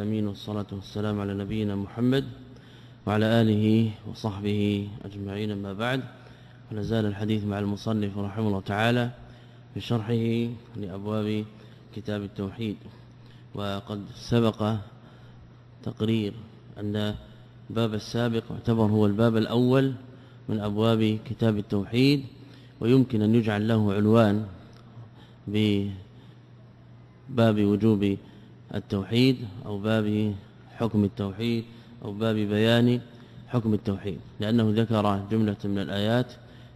العالمين والصلاة والسلام على نبينا محمد وعلى آله وصحبه أجمعين. ما بعد ونزال الحديث مع المصنف رحمه الله تعالى في شرحه لأبواب كتاب التوحيد. وقد سبق تقرير أن الباب السابق يعتبر هو الباب الأول من أبواب كتاب التوحيد ويمكن أن يجعل له عنوان بباب وجوب التوحيد أو باب حكم التوحيد أو باب بيان حكم التوحيد لأنه ذكر جملة من الآيات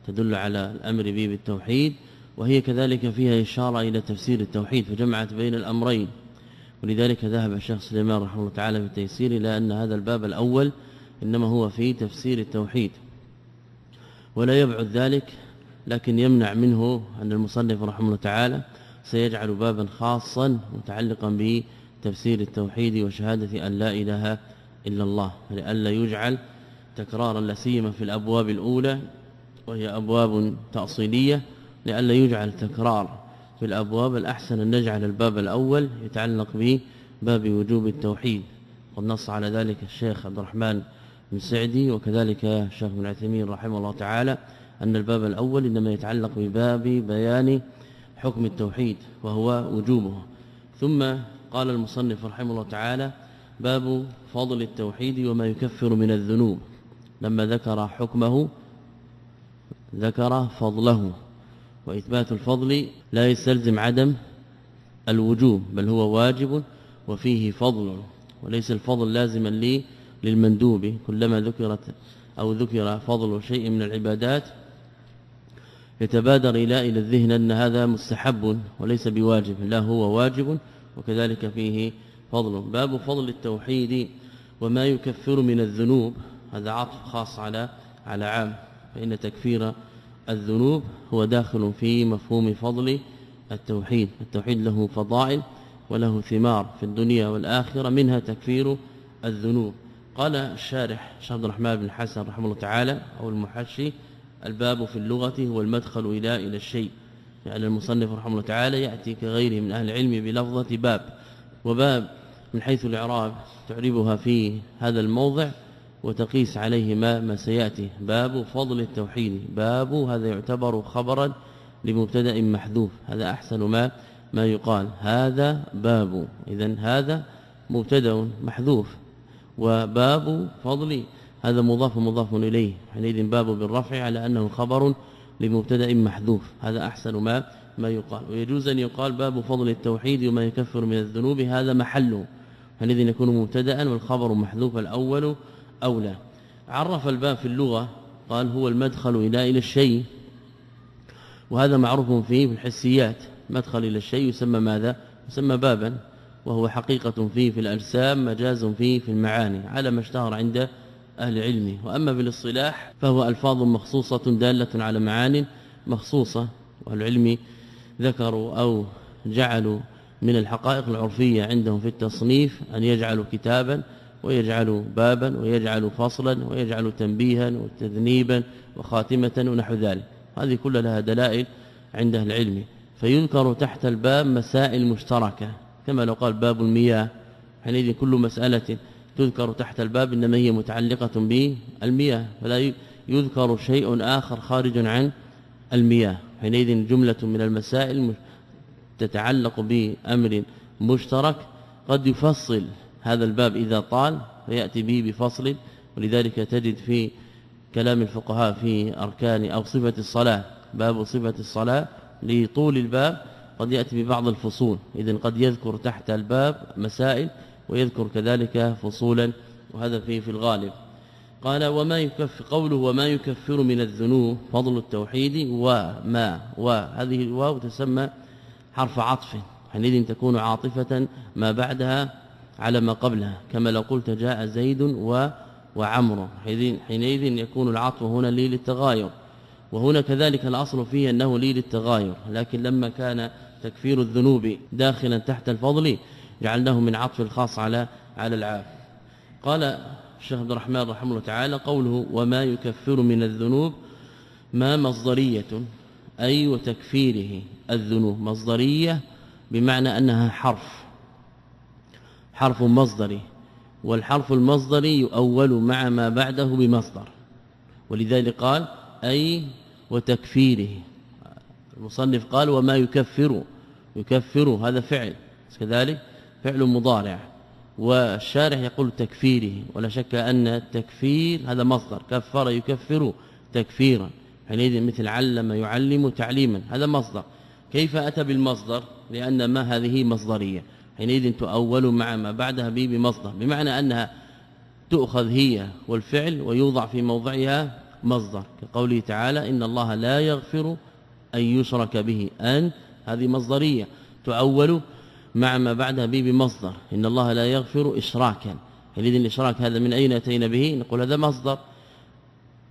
تدل على الأمر به بالتوحيد وهي كذلك فيها إشارة إلى تفسير التوحيد فجمعت بين الأمرين. ولذلك ذهب الشيخ سليمان رحمه الله تعالى في التيسير إلى أن هذا الباب الأول إنما هو في تفسير التوحيد. ولا يبعد ذلك لكن يمنع منه أن المصنف رحمه الله تعالى سيجعل بابا خاصا متعلقا بتفسير التوحيد وشهادة أن لا إله إلا الله لئلا يجعل تكرارا لا سيما في الأبواب الأولى وهي أبواب تأصيلية لئلا يجعل تكرار في الأبواب الأحسن أن نجعل الباب الأول يتعلق به باب وجوب التوحيد. قد نص على ذلك الشيخ عبد الرحمن بن سعدي وكذلك الشيخ بن عثيمين رحمه الله تعالى أن الباب الأول إنما يتعلق بباب بيان حكم التوحيد وهو وجوبه. ثم قال المصنف رحمه الله تعالى باب فضل التوحيد وما يكفر من الذنوب. لما ذكر حكمه ذكر فضله. وإثبات الفضل لا يستلزم عدم الوجوب بل هو واجب وفيه فضل. وليس الفضل لازما لي للمندوب. كلما ذكرت أو ذكر فضل شيء من العبادات يتبادر إلى إلى الذهن أن هذا مستحب وليس بواجب. لا هو واجب وكذلك فيه فضل. باب فضل التوحيد وما يكفر من الذنوب. هذا عطف خاص على على عام. فإن تكفير الذنوب هو داخل في مفهوم فضل التوحيد. التوحيد له فضائل وله ثمار في الدنيا والآخرة منها تكفير الذنوب. قال الشارح عبد الرحمن بن حسن رحمه الله تعالى أو المحشي الباب في اللغة هو المدخل إلى إلى الشيء. يعني المصنف رحمه الله تعالى يأتي كغيره من أهل العلم بلفظة باب وباب من حيث الإعراب تعربها في هذا الموضع وتقيس عليه ما, ما سيأتي. باب فضل التوحيد باب هذا يعتبر خبرا لمبتدأ محذوف هذا أحسن ما ما يقال. هذا باب اذا هذا مبتدأ محذوف وباب فضل هذا مضاف مضاف إليه. حينئذ باب بالرفع على أنه خبر لمبتدأ محذوف. هذا أحسن ما ما يقال. ويجوز أن يقال باب فضل التوحيد وما يكفر من الذنوب. هذا محله حينئذ يكون مبتدا والخبر محذوف الأول أولى. عرف الباب في اللغة. قال هو المدخل إلى إلى الشيء. وهذا معروف فيه في الحسيات. مدخل إلى الشيء يسمى ماذا؟ يسمى بابا. وهو حقيقة فيه في الأجسام مجاز فيه في المعاني. على ما اشتهر عند أهل العلم وأما بالاصطلاح فهو ألفاظ مخصوصة دالة على معان مخصوصة. والعلم ذكروا أو جعلوا من الحقائق العرفية عندهم في التصنيف أن يجعلوا كتابا ويجعل بابا ويجعل فصلا ويجعل تنبيها وتذنيبا وخاتمة ونحو ذلك. هذه كلها لها دلائل عند أهل العلم فيذكر تحت الباب مسائل مشتركة. كما لو قال باب المياه. حينئذ كل مسألة تذكر تحت الباب إنما هي متعلقة بالمياه فلا يذكر شيء آخر خارج عن المياه. حينئذ جملة من المسائل تتعلق بأمر مشترك. قد يفصل هذا الباب إذا طال فيأتي به بفصل ولذلك تجد في كلام الفقهاء في أركان أو صفة الصلاة. باب صفة الصلاة لطول الباب قد يأتي ببعض الفصول. اذا قد يذكر تحت الباب مسائل ويذكر كذلك فصولا وهذا فيه في الغالب. قال وما يكفر قوله وما يكفر من الذنوب فضل التوحيد وما وهذه الواو تسمى حرف عطف. حينئذ تكون عاطفة ما بعدها على ما قبلها كما لو قلت جاء زيد و وعمر حينئذ يكون العطف هنا لي للتغاير. وهنا كذلك الأصل فيه أنه لي للتغاير لكن لما كان تكفير الذنوب داخلا تحت الفضل جعلناه من عطف الخاص على على العام قال الشيخ عبد الرحمن رحمه الله تعالى قوله وما يكفر من الذنوب ما مصدرية أي وتكفيره الذنوب. مصدرية بمعنى أنها حرف حرف مصدري والحرف المصدري يؤول مع ما بعده بمصدر. ولذلك قال أي وتكفيره. المصنف قال وما يكفر يكفر هذا فعل. كذلك فعل مضارع والشارح يقول تكفيره ولا شك أن التكفير هذا مصدر كفر يكفر تكفيرا حينئذ مثل علم يعلم تعليما هذا مصدر. كيف أتى بالمصدر؟ لأن ما هذه مصدرية. حينئذ تؤول مع ما بعدها به بمصدر بمعنى أنها تؤخذ هي والفعل ويوضع في موضعها مصدر. كقوله تعالى إن الله لا يغفر أن يشرك به أن هذه مصدرية. تؤول مع ما بعدها به بمصدر. إن الله لا يغفر إشراكا. حينئذ الإشراك هذا من أين أتينا به؟ نقول هذا مصدر.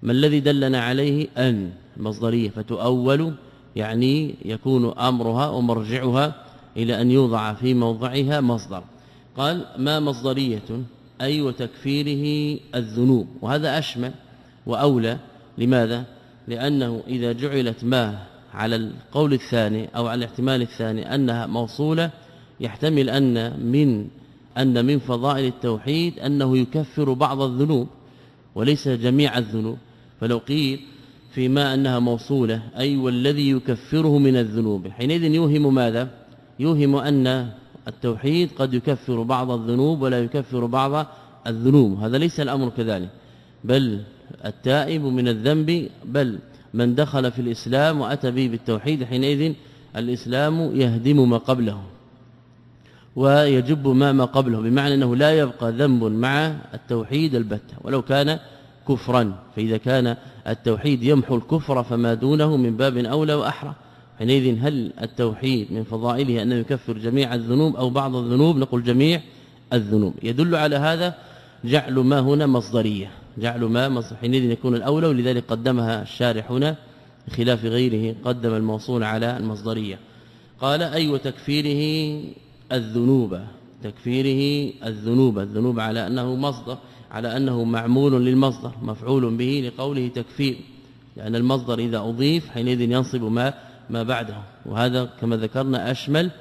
ما الذي دلنا عليه؟ أن مصدرية فتؤول يعني يكون أمرها ومرجعها إلى أن يوضع في موضعها مصدر. قال ما مصدرية أي وتكفيره الذنوب. وهذا أشمل وأولى. لماذا؟ لأنه إذا جعلت ما على القول الثاني أو على الاحتمال الثاني أنها موصولة يحتمل أن من أن من فضائل التوحيد أنه يكفر بعض الذنوب وليس جميع الذنوب. فلو قيل فيما أنها موصولة أي والذي يكفره من الذنوب. حينئذ يوهم ماذا؟ يوهم أن التوحيد قد يكفر بعض الذنوب ولا يكفر بعض الذنوب. هذا ليس الأمر كذلك. بل التائب من الذنب بل من دخل في الإسلام وأتى به بالتوحيد. حينئذ الإسلام يهدم ما قبله. ويجب ما ما قبله بمعنى أنه لا يبقى ذنب مع التوحيد البتة ولو كان كفرا. فإذا كان التوحيد يمحو الكفر فما دونه من باب أولى وأحرى. حينئذ هل التوحيد من فضائله أنه يكفر جميع الذنوب أو بعض الذنوب؟ نقول جميع الذنوب. يدل على هذا جعل ما هنا مصدرية جعل ما حينئذ يكون الأولى ولذلك قدمها الشارح هنا بخلاف غيره قدم الموصول على المصدرية. قال أي وتكفيره الذنوب تكفيره الذنوب الذنوب على أنه مصدر على أنه معمول للمصدر مفعول به لقوله تكفير لأن المصدر إذا أضيف حينئذ ينصب ما ما بعده. وهذا كما ذكرنا أشمل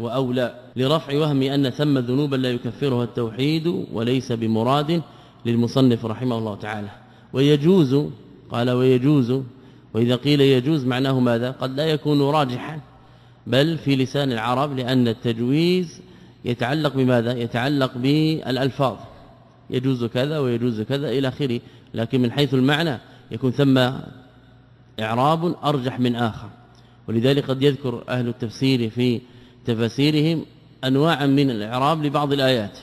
وأولى لرفع وهم أن ثم ذنوبا لا يكفرها التوحيد وليس بمراد للمصنف رحمه الله تعالى. ويجوز قال ويجوز وإذا قيل يجوز معناه ماذا؟ قد لا يكون راجحا. بل في لسان العرب لأن التجويز يتعلق بماذا؟ يتعلق بالألفاظ. يجوز كذا ويجوز كذا إلى آخره. لكن من حيث المعنى يكون ثم إعراب أرجح من آخر. ولذلك قد يذكر أهل التفسير في تفاسيرهم انواعا من الإعراب لبعض الآيات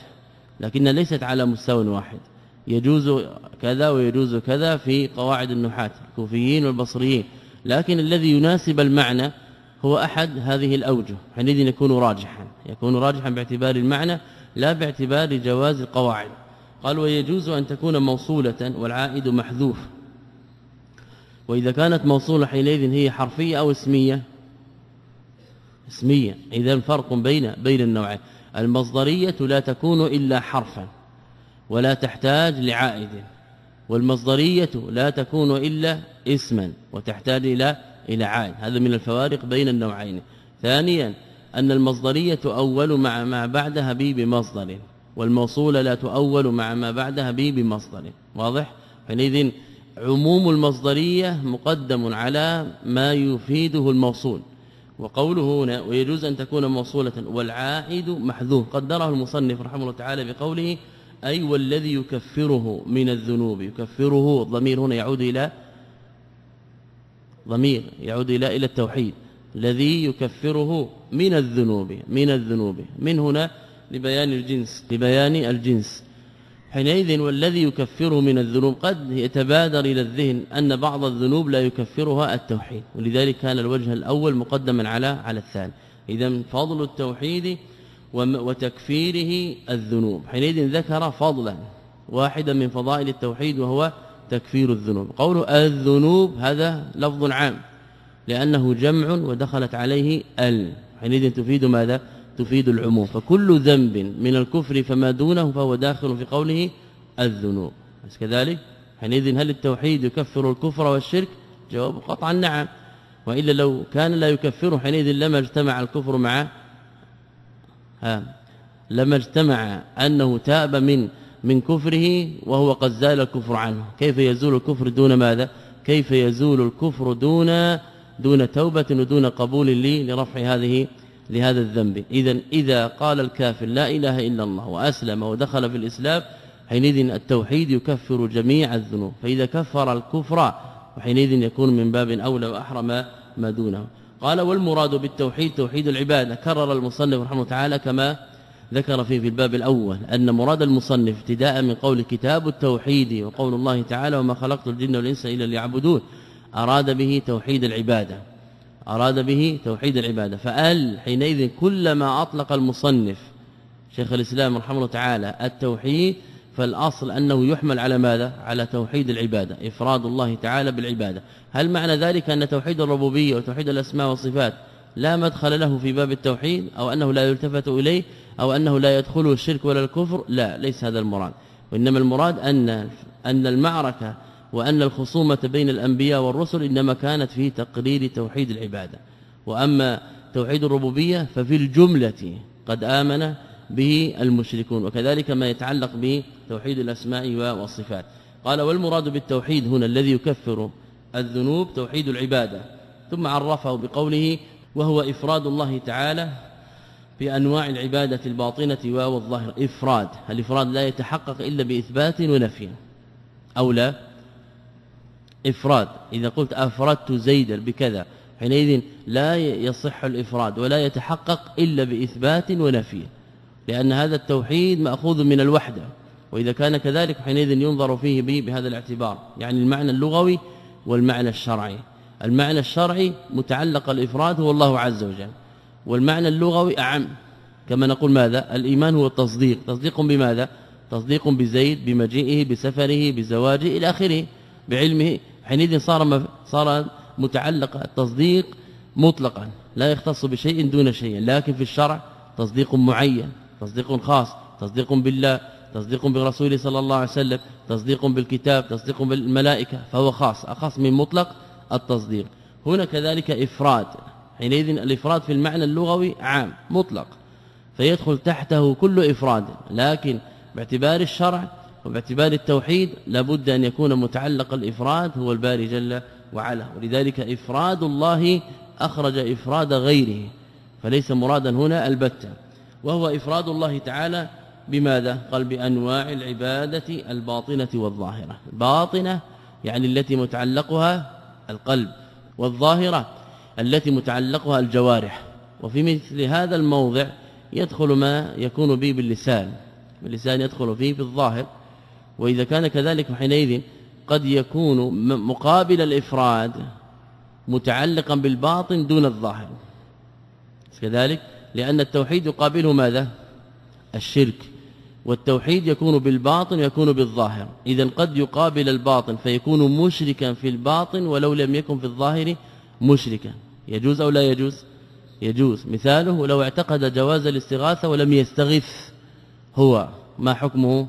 لكن ليست على مستوى واحد. يجوز كذا ويجوز كذا في قواعد النحاة الكوفيين والبصريين. لكن الذي يناسب المعنى هو أحد هذه الأوجه حينئذ يكون راجحا يكون راجحا باعتبار المعنى لا باعتبار جواز القواعد. قال ويجوز أن تكون موصولة والعائد محذوف. وإذا كانت موصولة حينئذ هي حرفية أو اسمية؟ اسمية. إذا فرق بين بين النوعين. المصدرية لا تكون إلا حرفا ولا تحتاج لعائد. والمصدرية لا تكون إلا اسما وتحتاج إلى إلى عائد هذا من الفوارق بين النوعين. ثانيا أن المصدرية تؤول مع ما بعدها به بمصدر والموصولة لا تؤول مع ما بعدها به بمصدر واضح؟ حينئذ عموم المصدرية مقدم على ما يفيده الموصول. وقوله هنا ويجوز أن تكون موصولة والعائد محذوف قدره المصنف رحمه الله تعالى بقوله أي والذي يكفره من الذنوب يكفره الضمير هنا يعود إلى ضمير يعود إلى إلى التوحيد الذي يكفره من الذنوب من الذنوب. من هنا لبيان الجنس لبيان الجنس. حينئذ والذي يكفره من الذنوب قد يتبادر إلى الذهن أن بعض الذنوب لا يكفرها التوحيد ولذلك كان الوجه الأول مقدما على على الثاني. إذا فضل التوحيد وتكفيره الذنوب. حينئذ ذكر فضلا واحدا من فضائل التوحيد وهو تكفير الذنوب. قول الذنوب هذا لفظ عام لأنه جمع ودخلت عليه ال. حينئذ تفيد ماذا؟ تفيد العموم. فكل ذنب من الكفر فما دونه فهو داخل في قوله الذنوب. بس كذلك؟ حينئذ هل التوحيد يكفر الكفر والشرك؟ جواب قطعا نعم. وإلا لو كان لا يكفره حينئذ لما اجتمع الكفر مع ها لما اجتمع أنه تاب من من كفره وهو قد زال الكفر عنه. كيف يزول الكفر دون ماذا؟ كيف يزول الكفر دون دون توبة ودون قبول لي لرفع هذه لهذا الذنب. اذا إذا قال الكافر لا إله إلا الله وأسلم ودخل في الإسلام حينئذ التوحيد يكفر جميع الذنوب. فإذا كفر الكفر وحينئذ يكون من باب أولى وأحرم ما دونه. قال والمراد بالتوحيد توحيد العبادة. كرر المصنف رحمه تعالى كما ذكر فيه في الباب الأول أن مراد المصنف ابتداء من قول كتاب التوحيد وقول الله تعالى وما خلقت الجن والإنس إلا ليعبدون أراد به توحيد العبادة. أراد به توحيد العبادة. فقال حينئذ كلما أطلق المصنف شيخ الإسلام رحمه الله تعالى التوحيد فالأصل أنه يحمل على ماذا؟ على توحيد العبادة إفراد الله تعالى بالعبادة. هل معنى ذلك أن توحيد الربوبية وتوحيد الأسماء والصفات لا مدخل له في باب التوحيد أو أنه لا يلتفت إليه؟ أو أنه لا يدخله الشرك ولا الكفر لا ليس هذا المراد. وإنما المراد أن أن المعركة وأن الخصومة بين الأنبياء والرسل إنما كانت في تقرير توحيد العبادة. وأما توحيد الربوبية ففي الجملة قد آمن به المشركون وكذلك ما يتعلق بتوحيد الأسماء والصفات. قال والمراد بالتوحيد هنا الذي يكفر الذنوب توحيد العبادة ثم عرفه بقوله وهو إفراد الله تعالى بأنواع العبادة الباطنة والظاهره إفراد. الافراد لا يتحقق إلا بإثبات ونفي؟ أو لا؟ إفراد. إذا قلت أفردت زيدا بكذا حينئذ لا يصح الإفراد ولا يتحقق إلا بإثبات ونفي لأن هذا التوحيد مأخوذ من الوحدة وإذا كان كذلك حينئذ ينظر فيه به بهذا الاعتبار. يعني المعنى اللغوي والمعنى الشرعي. المعنى الشرعي متعلق الإفراد هو الله عز وجل. والمعنى اللغوي أعم. كما نقول ماذا؟ الإيمان هو التصديق. تصديق بماذا؟ تصديق بزيد بمجيئه بسفره بزواجه إلى آخره بعلمه. حينئذ صار صار متعلق التصديق مطلقا. لا يختص بشيء دون شيء. لكن في الشرع تصديق معين تصديق خاص تصديق بالله تصديق برسوله صلى الله عليه وسلم تصديق بالكتاب تصديق بالملائكة فهو خاص. أخص من مطلق التصديق. هنا كذلك إفراد. حينئذ الإفراد في المعنى اللغوي عام مطلق فيدخل تحته كل إفراد لكن باعتبار الشرع وباعتبار التوحيد لابد أن يكون متعلق الإفراد هو الباري جل وعلا ولذلك إفراد الله أخرج إفراد غيره فليس مرادا هنا البتة وهو إفراد الله تعالى بماذا؟ قال بأنواع العبادة الباطنة والظاهرة باطنة يعني التي متعلقها القلب والظاهرة التي متعلقها الجوارح. وفي مثل هذا الموضع يدخل ما يكون به باللسان. باللسان يدخل فيه بالظاهر. وإذا كان كذلك حينئذ قد يكون مقابل الإفراد متعلقا بالباطن دون الظاهر. كذلك لأن التوحيد يقابله ماذا؟ الشرك. والتوحيد يكون بالباطن يكون بالظاهر. إذا قد يقابل الباطن فيكون مشركا في الباطن ولو لم يكن في الظاهر مشركا. يجوز أو لا يجوز؟ يجوز. مثاله لو اعتقد جواز الاستغاثة ولم يستغث هو ما حكمه؟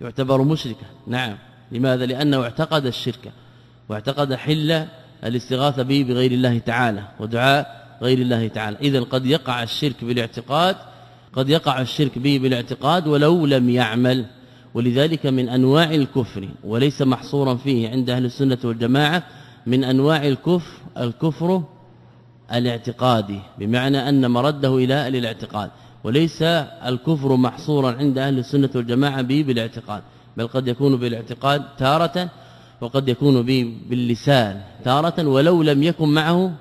يعتبر مشركا. نعم. لماذا؟ لأنه اعتقد الشرك واعتقد حل الاستغاثة به بغير الله تعالى ودعاء غير الله تعالى. اذا قد يقع الشرك بالاعتقاد قد يقع الشرك به بالاعتقاد ولو لم يعمل. ولذلك من أنواع الكفر وليس محصورا فيه عند أهل السنة والجماعة من أنواع الكفر الكفر الاعتقادي بمعنى أن مرده إلى الاعتقاد وليس الكفر محصورا عند أهل السنة والجماعة به بالاعتقاد بل قد يكون بالاعتقاد تارة وقد يكون به باللسان تارة ولو لم يكن معه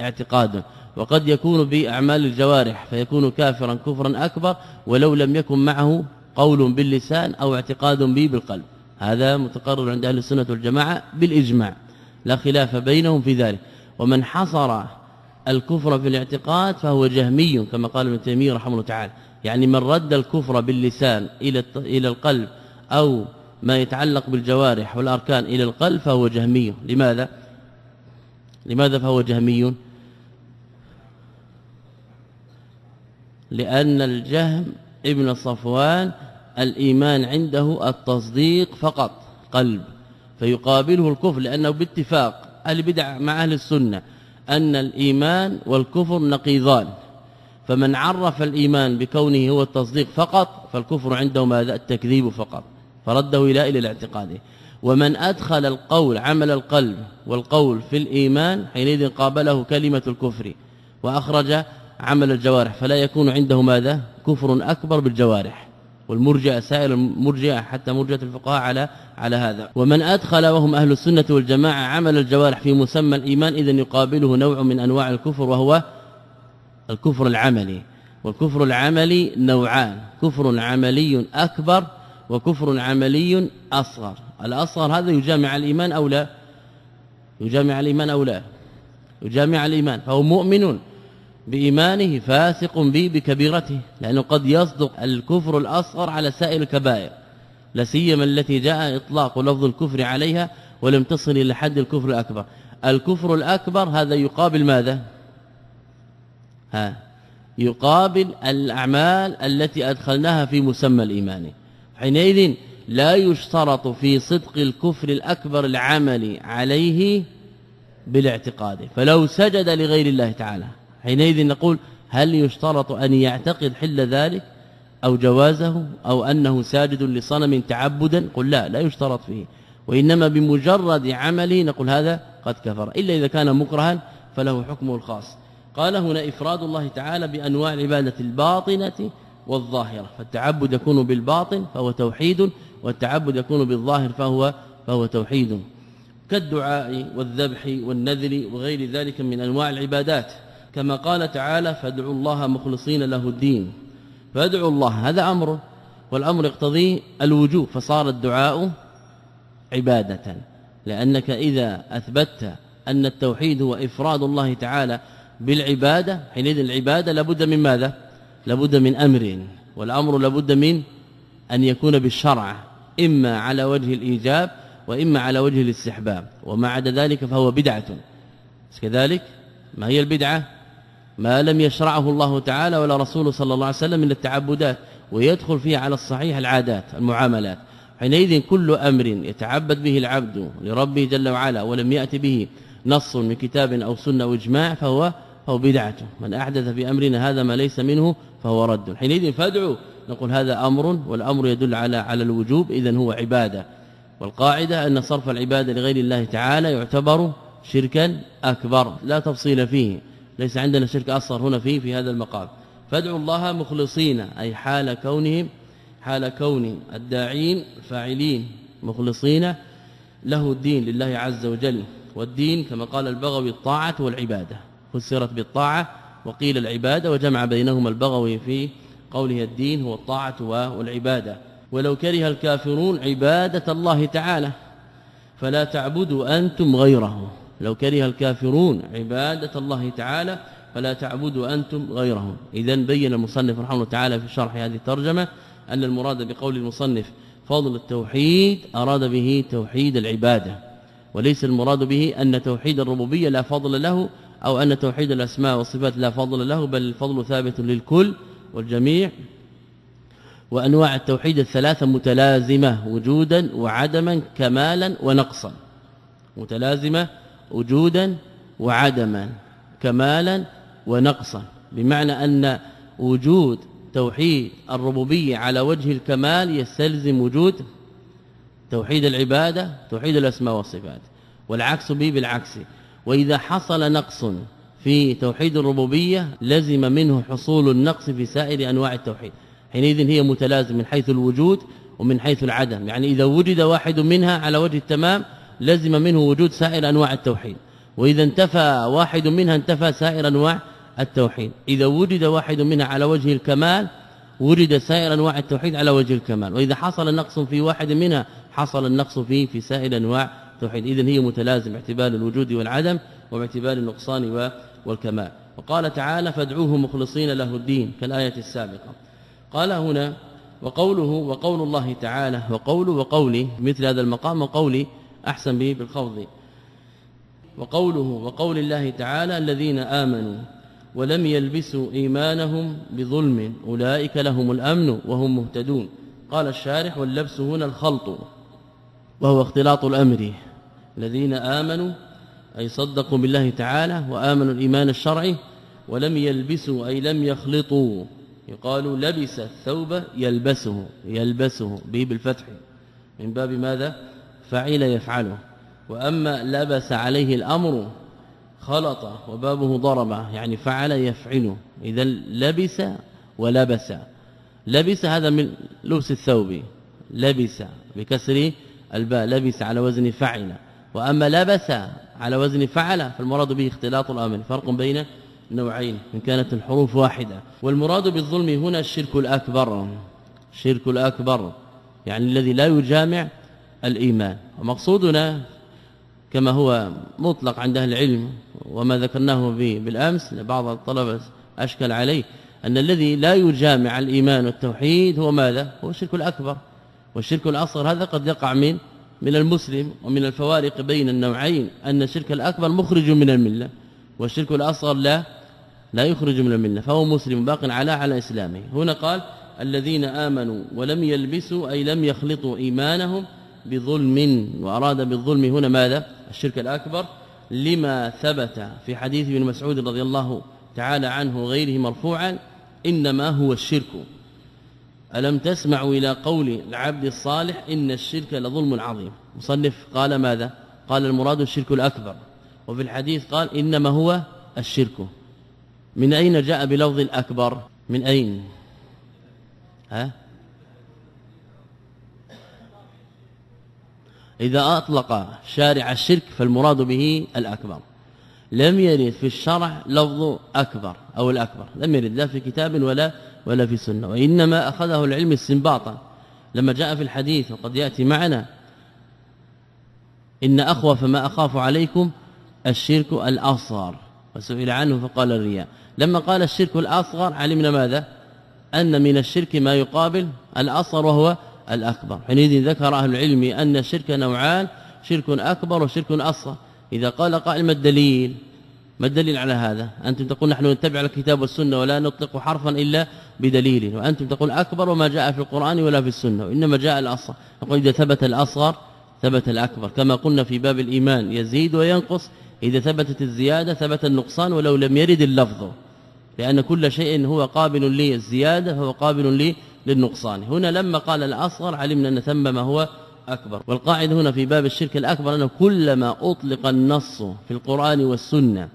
اعتقاد وقد يكون بأعمال الجوارح فيكون كافرا كفرا أكبر ولو لم يكن معه قول باللسان أو اعتقاد به بالقلب. هذا متقرر عند أهل السنة والجماعة بالإجماع لا خلاف بينهم في ذلك. ومن حصر الكفر في الاعتقاد فهو جهمي كما قال ابن تيمية رحمه الله تعالى. يعني من رد الكفر باللسان إلى إلى القلب أو ما يتعلق بالجوارح والأركان إلى القلب فهو جهمي. لماذا؟ لماذا فهو جهمي؟ لأن الجهم ابن صفوان الإيمان عنده التصديق فقط قلب. فيقابله الكفر لأنه باتفاق. البدع مع أهل السنة أن الإيمان والكفر نقيضان. فمن عرف الإيمان بكونه هو التصديق فقط فالكفر عنده ماذا التكذيب فقط فرده إلى إلى الاعتقاد. ومن أدخل القول عمل القلب والقول في الإيمان حينئذ قابله كلمة الكفر وأخرج عمل الجوارح فلا يكون عنده ماذا؟ كفر أكبر بالجوارح. والمرجئة سائر المرجئة حتى مرجئة الفقهاء على على هذا. ومن أدخل وهم أهل السنة والجماعة عمل الجوارح في مسمى الإيمان اذا يقابله نوع من أنواع الكفر وهو الكفر العملي. والكفر العملي نوعان كفر عملي أكبر وكفر عملي أصغر. الأصغر هذا يجامع الإيمان أو لا؟ يجامع الإيمان أو لا؟ يجامع الإيمان فهو مؤمن. بإيمانه فاسق به بكبيرته لأنه قد يصدق الكفر الأصغر على سائر الكبائر لا سيما التي جاء إطلاق لفظ الكفر عليها ولم تصل إلى حد الكفر الأكبر. الكفر الأكبر هذا يقابل ماذا؟ ها يقابل الأعمال التي أدخلناها في مسمى الإيمان. حينئذ لا يشترط في صدق الكفر الأكبر العملي عليه بالاعتقاد فلو سجد لغير الله تعالى حينئذ نقول هل يشترط أن يعتقد حل ذلك أو جوازه أو أنه ساجد لصنم تعبدا؟ قل لا لا يشترط فيه. وإنما بمجرد عمله نقول هذا قد كفر. إلا إذا كان مكرها فله حكمه الخاص. قال هنا إفراد الله تعالى بأنواع العبادة الباطنة والظاهرة. فالتعبد يكون بالباطن فهو توحيد والتعبد يكون بالظاهر فهو فهو توحيد. كالدعاء والذبح والنذر وغير ذلك من أنواع العبادات. كما قال تعالى فادعوا الله مخلصين له الدين. فادعوا الله هذا أمر والأمر يقتضي الوجوب فصار الدعاء عبادة. لأنك إذا أثبتت أن التوحيد هو إفراد الله تعالى بالعبادة حينئذ العبادة لابد من ماذا؟ لابد من أمر والأمر لابد من أن يكون بالشرع إما على وجه الإيجاب وإما على وجه الاستحباب وما عدا ذلك فهو بدعة. كذلك ما هي البدعة؟ ما لم يشرعه الله تعالى ولا رسوله صلى الله عليه وسلم من التعبدات ويدخل فيها على الصحيح العادات المعاملات. حينئذ كل أمر يتعبد به العبد لربه جل وعلا ولم يأتي به نص من كتاب أو سنة أو إجماع فهو أو بدعة. من أحدث في أمرنا هذا ما ليس منه فهو رد. حينئذ فادعوا نقول هذا أمر والأمر يدل على على الوجوب إذا هو عبادة. والقاعدة أن صرف العبادة لغير الله تعالى يعتبر شركا أكبر لا تفصيل فيه. ليس عندنا شرك أصغر هنا فيه في هذا المقام. فادعوا الله مخلصين أي حال كونهم حال كون الداعين فاعلين مخلصين له الدين لله عز وجل. والدين كما قال البغوي الطاعة والعبادة. فسرت بالطاعة وقيل العبادة وجمع بينهما البغوي في قوله الدين هو الطاعة والعبادة. ولو كره الكافرون عبادة الله تعالى فلا تعبدوا أنتم غيره. لو كره الكافرون عبادة الله تعالى فلا تعبدوا أنتم غيره إذا بين المصنف رحمه الله تعالى في شرح هذه الترجمة أن المراد بقول المصنف فضل التوحيد أراد به توحيد العبادة وليس المراد به أن توحيد الربوبية لا فضل له أو أن توحيد الأسماء والصفات لا فضل له بل الفضل ثابت للكل والجميع. وأنواع التوحيد الثلاثة متلازمة وجودا وعدما كمالا ونقصا. متلازمة وجودا وعدما كمالا ونقصا. بمعنى أن وجود توحيد الربوبية على وجه الكمال يستلزم وجود توحيد العبادة توحيد الأسماء والصفات والعكس به بالعكس. وإذا حصل نقص في توحيد الربوبية لزم منه حصول النقص في سائر أنواع التوحيد. حينئذ هي متلازم من حيث الوجود ومن حيث العدم. يعني إذا وجد واحد منها على وجه التمام لزم منه وجود سائر أنواع التوحيد. وإذا انتفى واحد منها انتفى سائر أنواع التوحيد. إذا وجد واحد منها على وجه الكمال وجد سائر أنواع التوحيد على وجه الكمال. وإذا حصل نقص في واحد منها حصل النقص فيه في سائر أنواع التوحيد. اذا هي متلازم اعتبار الوجود والعدم وباعتبار النقصان والكمال. وقال تعالى فادعوه مخلصين له الدين كالآية السابقة. قال هنا وقوله وقول الله تعالى وقوله وقولي مثل هذا المقام وقولي أحسن به بالخفض وقوله وقول الله تعالى الذين آمنوا ولم يلبسوا إيمانهم بظلم أولئك لهم الأمن وهم مهتدون. قال الشارح واللبس هنا الخلط وهو اختلاط الأمر. الذين آمنوا أي صدقوا بالله تعالى وآمنوا الإيمان الشرعي ولم يلبسوا أي لم يخلطوا. يقال لبس الثوب يلبسه يلبسه به بالفتح. من باب ماذا؟ فعل يفعله. وأما لبس عليه الأمر خلط وبابه ضرب يعني فعل يفعل. إذا لبس ولبس. لبس هذا من لبس الثوب. لبس بكسر الباء. لبس على وزن فعل. وأما لبس على وزن فعل فالمراد به اختلاط الأمر. فرق بين نوعين إن كانت الحروف واحدة. والمراد بالظلم هنا الشرك الأكبر. الشرك الأكبر يعني الذي لا يجامع الإيمان. ومقصودنا كما هو مطلق عند أهل العلم وما ذكرناه بالأمس لبعض الطلبة أشكل عليه أن الذي لا يجامع الإيمان والتوحيد هو ماذا؟ هو الشرك الأكبر. والشرك الأصغر هذا قد يقع من من المسلم ومن الفوارق بين النوعين أن الشرك الأكبر مخرج من الملة والشرك الأصغر لا لا يخرج من الملة فهو مسلم باق على على إسلامه. هنا قال الذين آمنوا ولم يلبسوا أي لم يخلطوا إيمانهم بظلم وأراد بالظلم هنا ماذا؟ الشرك الأكبر. لما ثبت في حديث ابن مسعود رضي الله تعالى عنه وغيره مرفوعا إنما هو الشرك. ألم تسمعوا إلى قول العبد الصالح إن الشرك لظلم عظيم؟ مصنف قال ماذا؟ قال المراد الشرك الأكبر. وفي الحديث قال إنما هو الشرك. من أين جاء بلفظ الأكبر؟ من أين؟ ها؟ إذا أطلق شارع الشرك فالمراد به الأكبر. لم يرد في الشرع لفظ أكبر أو الأكبر. لم يرد لا في كتاب ولا ولا في سنة. وإنما أخذه العلم استنباطا لما جاء في الحديث وقد يأتي معنا إن أخوف ما أخاف عليكم الشرك الأصغر. وسئل عنه فقال الرياء. لما قال الشرك الأصغر علمنا ماذا؟ أن من الشرك ما يقابل الأصغر وهو الأكبر. حينئذ ذكر أهل العلم أن الشرك نوعان شرك أكبر وشرك أصغر. إذا قال قائل ما الدليل؟ ما الدليل على هذا؟ أنتم تقول نحن نتبع الكتاب والسنة ولا نطلق حرفا إلا بدليل. وأنتم تقول أكبر وما جاء في القرآن ولا في السنة وإنما جاء الأصغر. نقول إذا ثبت الأصغر ثبت الأكبر. كما قلنا في باب الإيمان يزيد وينقص. إذا ثبتت الزيادة ثبت النقصان ولو لم يرد اللفظ. لأن كل شيء هو قابل للزيادة هو قابل للنقصان. هنا لما قال الأصغر علمنا أن ثم ما هو أكبر. والقاعدة هنا في باب الشرك الأكبر أنه كلما أطلق النص في القرآن والسنة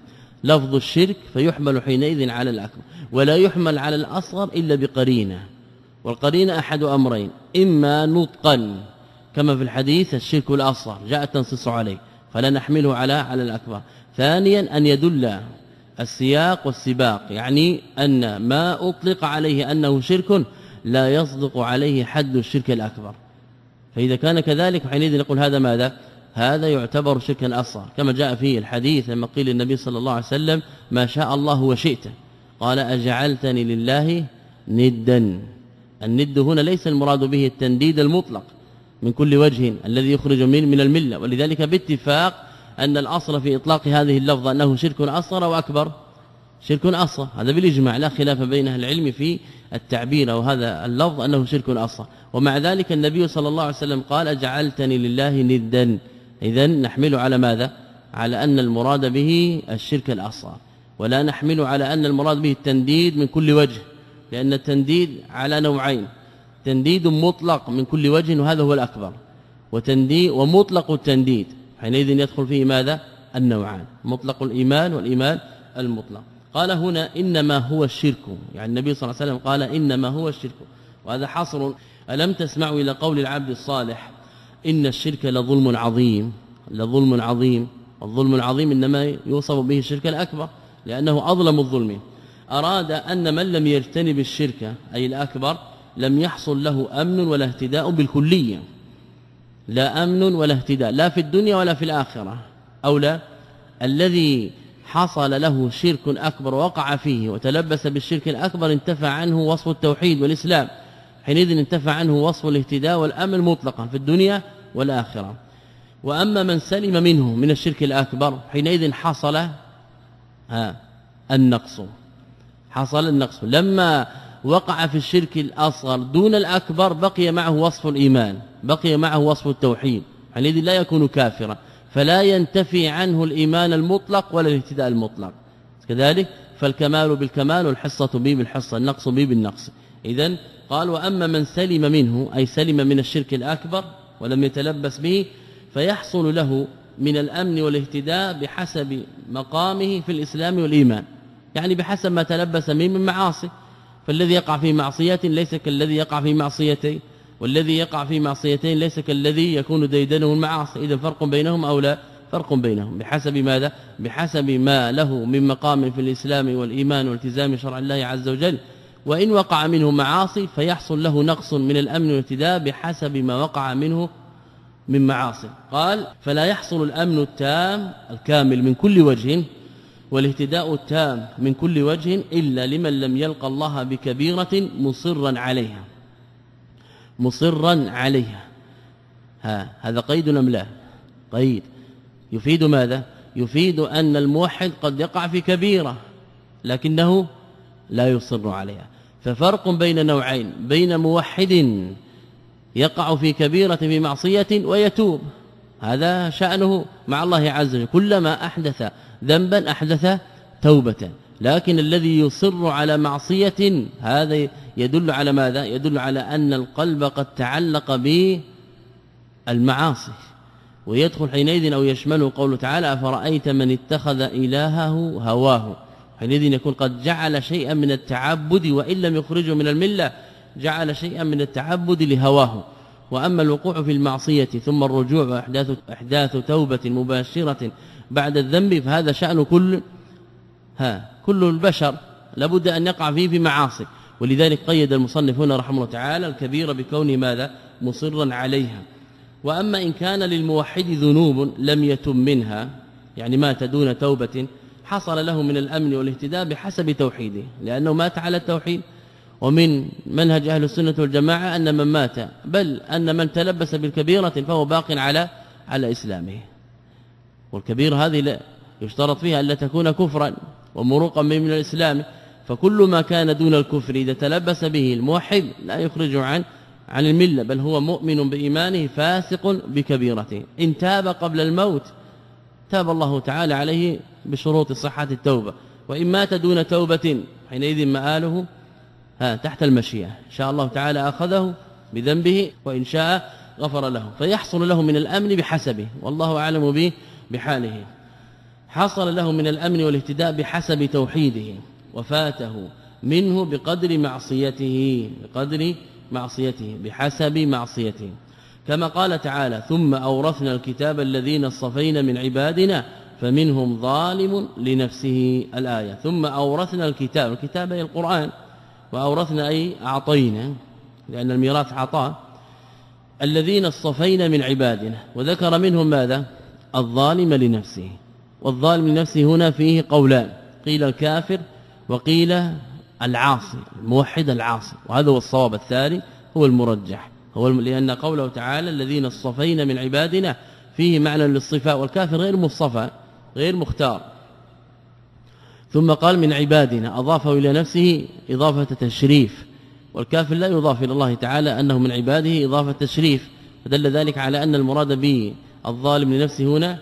لفظ الشرك فيحمل حينئذ على الأكبر. ولا يحمل على الأصغر إلا بقرينة. والقرينة أحد أمرين. إما نطقا كما في الحديث الشرك الأصغر. جاءت تنصص عليه. فلا نحمله على على الأكبر. ثانيا أن يدل السياق والسباق. يعني أن ما أطلق عليه أنه شرك لا يصدق عليه حد الشرك الأكبر. فإذا كان كذلك حينئذ نقول هذا ماذا؟ هذا يعتبر شركا أصغر. كما جاء في الحديث لما قيل النبي صلى الله عليه وسلم ما شاء الله وشئت. قال أجعلتني لله ندا. الند هنا ليس المراد به التنديد المطلق من كل وجه الذي يخرج من من الملة. ولذلك باتفاق أن الأصل في إطلاق هذه اللفظة أنه شرك أصغر وأكبر. شرك اصغر هذا بالإجماع لا خلاف بين أهل العلم في التعبير أو هذا اللفظ أنه شرك اصغر ومع ذلك النبي صلى الله عليه وسلم قال أجعلتني لله ندا. إذا نحمل على ماذا؟ على أن المراد به الشرك الاصغر ولا نحمل على أن المراد به التنديد من كل وجه. لأن التنديد على نوعين. تنديد مطلق من كل وجه وهذا هو الأكبر. وتنديد ومطلق التنديد. حينئذ يدخل فيه ماذا؟ النوعان. مطلق الإيمان والإيمان المطلق. قال هنا إنما هو الشرك. يعني النبي صلى الله عليه وسلم قال إنما هو الشرك. وهذا حصر. ألم تسمعوا إلى قول العبد الصالح إن الشرك لظلم عظيم؟ لظلم عظيم. الظلم العظيم إنما يوصف به الشرك الأكبر لأنه أظلم الظلم. أراد أن من لم يجتنب الشرك أي الأكبر لم يحصل له أمن ولا اهتداء بالكلية. لا أمن ولا اهتداء لا في الدنيا ولا في الآخرة. أو لا الذي حصل له شرك أكبر وقع فيه وتلبس بالشرك الأكبر انتفى عنه وصف التوحيد والإسلام. حينئذ انتفى عنه وصف الاهتداء والامن مطلقا في الدنيا والآخرة. وأما من سلم منه من الشرك الأكبر حينئذ حصل النقص. حصل النقص. لما وقع في الشرك الأصغر دون الأكبر بقي معه وصف الإيمان بقي معه وصف التوحيد. حينئذ لا يكون كافرا. فلا ينتفي عنه الإيمان المطلق ولا الاهتداء المطلق. كذلك فالكمال بالكمال والحصة به بالحصة النقص به بالنقص. اذا قال وأما من سلم منه أي سلم من الشرك الأكبر ولم يتلبس به فيحصل له من الأمن والاهتداء بحسب مقامه في الإسلام والإيمان. يعني بحسب ما تلبس من معاصي. فالذي يقع في معصية ليس كالذي يقع في معصيتين والذي يقع في معصيتين ليس كالذي يكون ديدنه المعاصي. إذا فرق بينهم أو لا فرق بينهم. بحسب ماذا؟ بحسب ما له من مقام في الإسلام والإيمان والتزام شرع الله عز وجل. وإن وقع منه معاصي فيحصل له نقص من الأمن والاهتداء بحسب ما وقع منه من معاصي. قال فلا يحصل الأمن التام الكامل من كل وجه والاهتداء التام من كل وجه إلا لمن لم يلقى الله بكبيرة مصرا عليها. مصرا عليها. ها هذا قيد أم لا؟ قيد. يفيد ماذا؟ يفيد أن الموحد قد يقع في كبيرة لكنه لا يصر عليها. ففرق بين نوعين بين موحد يقع في كبيرة في معصية ويتوب. هذا شأنه مع الله عز وجل. كلما أحدث ذنبا أحدث توبة. لكن الذي يصر على معصية هذا يدل على ماذا؟ يدل على أن القلب قد تعلق بالمعاصي ويدخل حينئذ أو يشمله قوله تعالى أفرأيت من اتخذ إلهه هواه؟ حينئذ يكون قد جعل شيئا من التعبد وإن لم يخرجه من الملة جعل شيئا من التعبد لهواه. وأما الوقوع في المعصية ثم الرجوع واحداث إحداث توبة مباشرة بعد الذنب فهذا شأن كل ها كل البشر لابد أن يقع فيه في معاصي. ولذلك قيد المصنف هنا رحمه الله تعالى الكبير بكون ماذا؟ مصرا عليها. وأما إن كان للموحد ذنوب لم يتم منها يعني مات دون توبة حصل له من الأمن والاهتداء بحسب توحيده لأنه مات على التوحيد. ومن منهج أهل السنة والجماعة أن من مات بل أن من تلبس بالكبيرة فهو باق على على إسلامه. والكبير هذه لا يشترط فيها ألا تكون كفرا ومروقا من الإسلام. فكل ما كان دون الكفر إذا تلبس به الموحد لا يخرج عن عن الملة بل هو مؤمن بإيمانه فاسق بكبيرته. إن تاب قبل الموت تاب الله تعالى عليه بشروط صحة التوبة. وإن مات دون توبة حينئذ مآله ها تحت المشيئة. إن شاء الله تعالى أخذه بذنبه وإن شاء غفر له. فيحصل له من الأمن بحسبه. والله أعلم به بحاله. حصل له من الأمن والاهتداء بحسب توحيده. وفاته منه بقدر معصيته بقدر معصيته بحسب معصيته. كما قال تعالى ثم أورثنا الكتاب الذين اصطفينا من عبادنا فمنهم ظالم لنفسه. الآية ثم أورثنا الكتاب. الكتاب أي القرآن. وأورثنا أي أعطينا لأن الميراث عطاء. الذين اصطفينا من عبادنا. وذكر منهم ماذا؟ الظالم لنفسه. والظالم لنفسه هنا فيه قولان. قيل الكافر وقيل العاصي الموحد العاصي. وهذا هو الصواب الثاني هو المرجح. هو لأن قوله تعالى الذين اصطفينا من عبادنا فيه معنى للصفاء والكافر غير مصطفى غير مختار. ثم قال من عبادنا اضافه إلى نفسه إضافة تشريف. والكافر لا يضاف إلى الله تعالى أنه من عباده إضافة تشريف. فدل ذلك على أن المراد به الظالم لنفسه هنا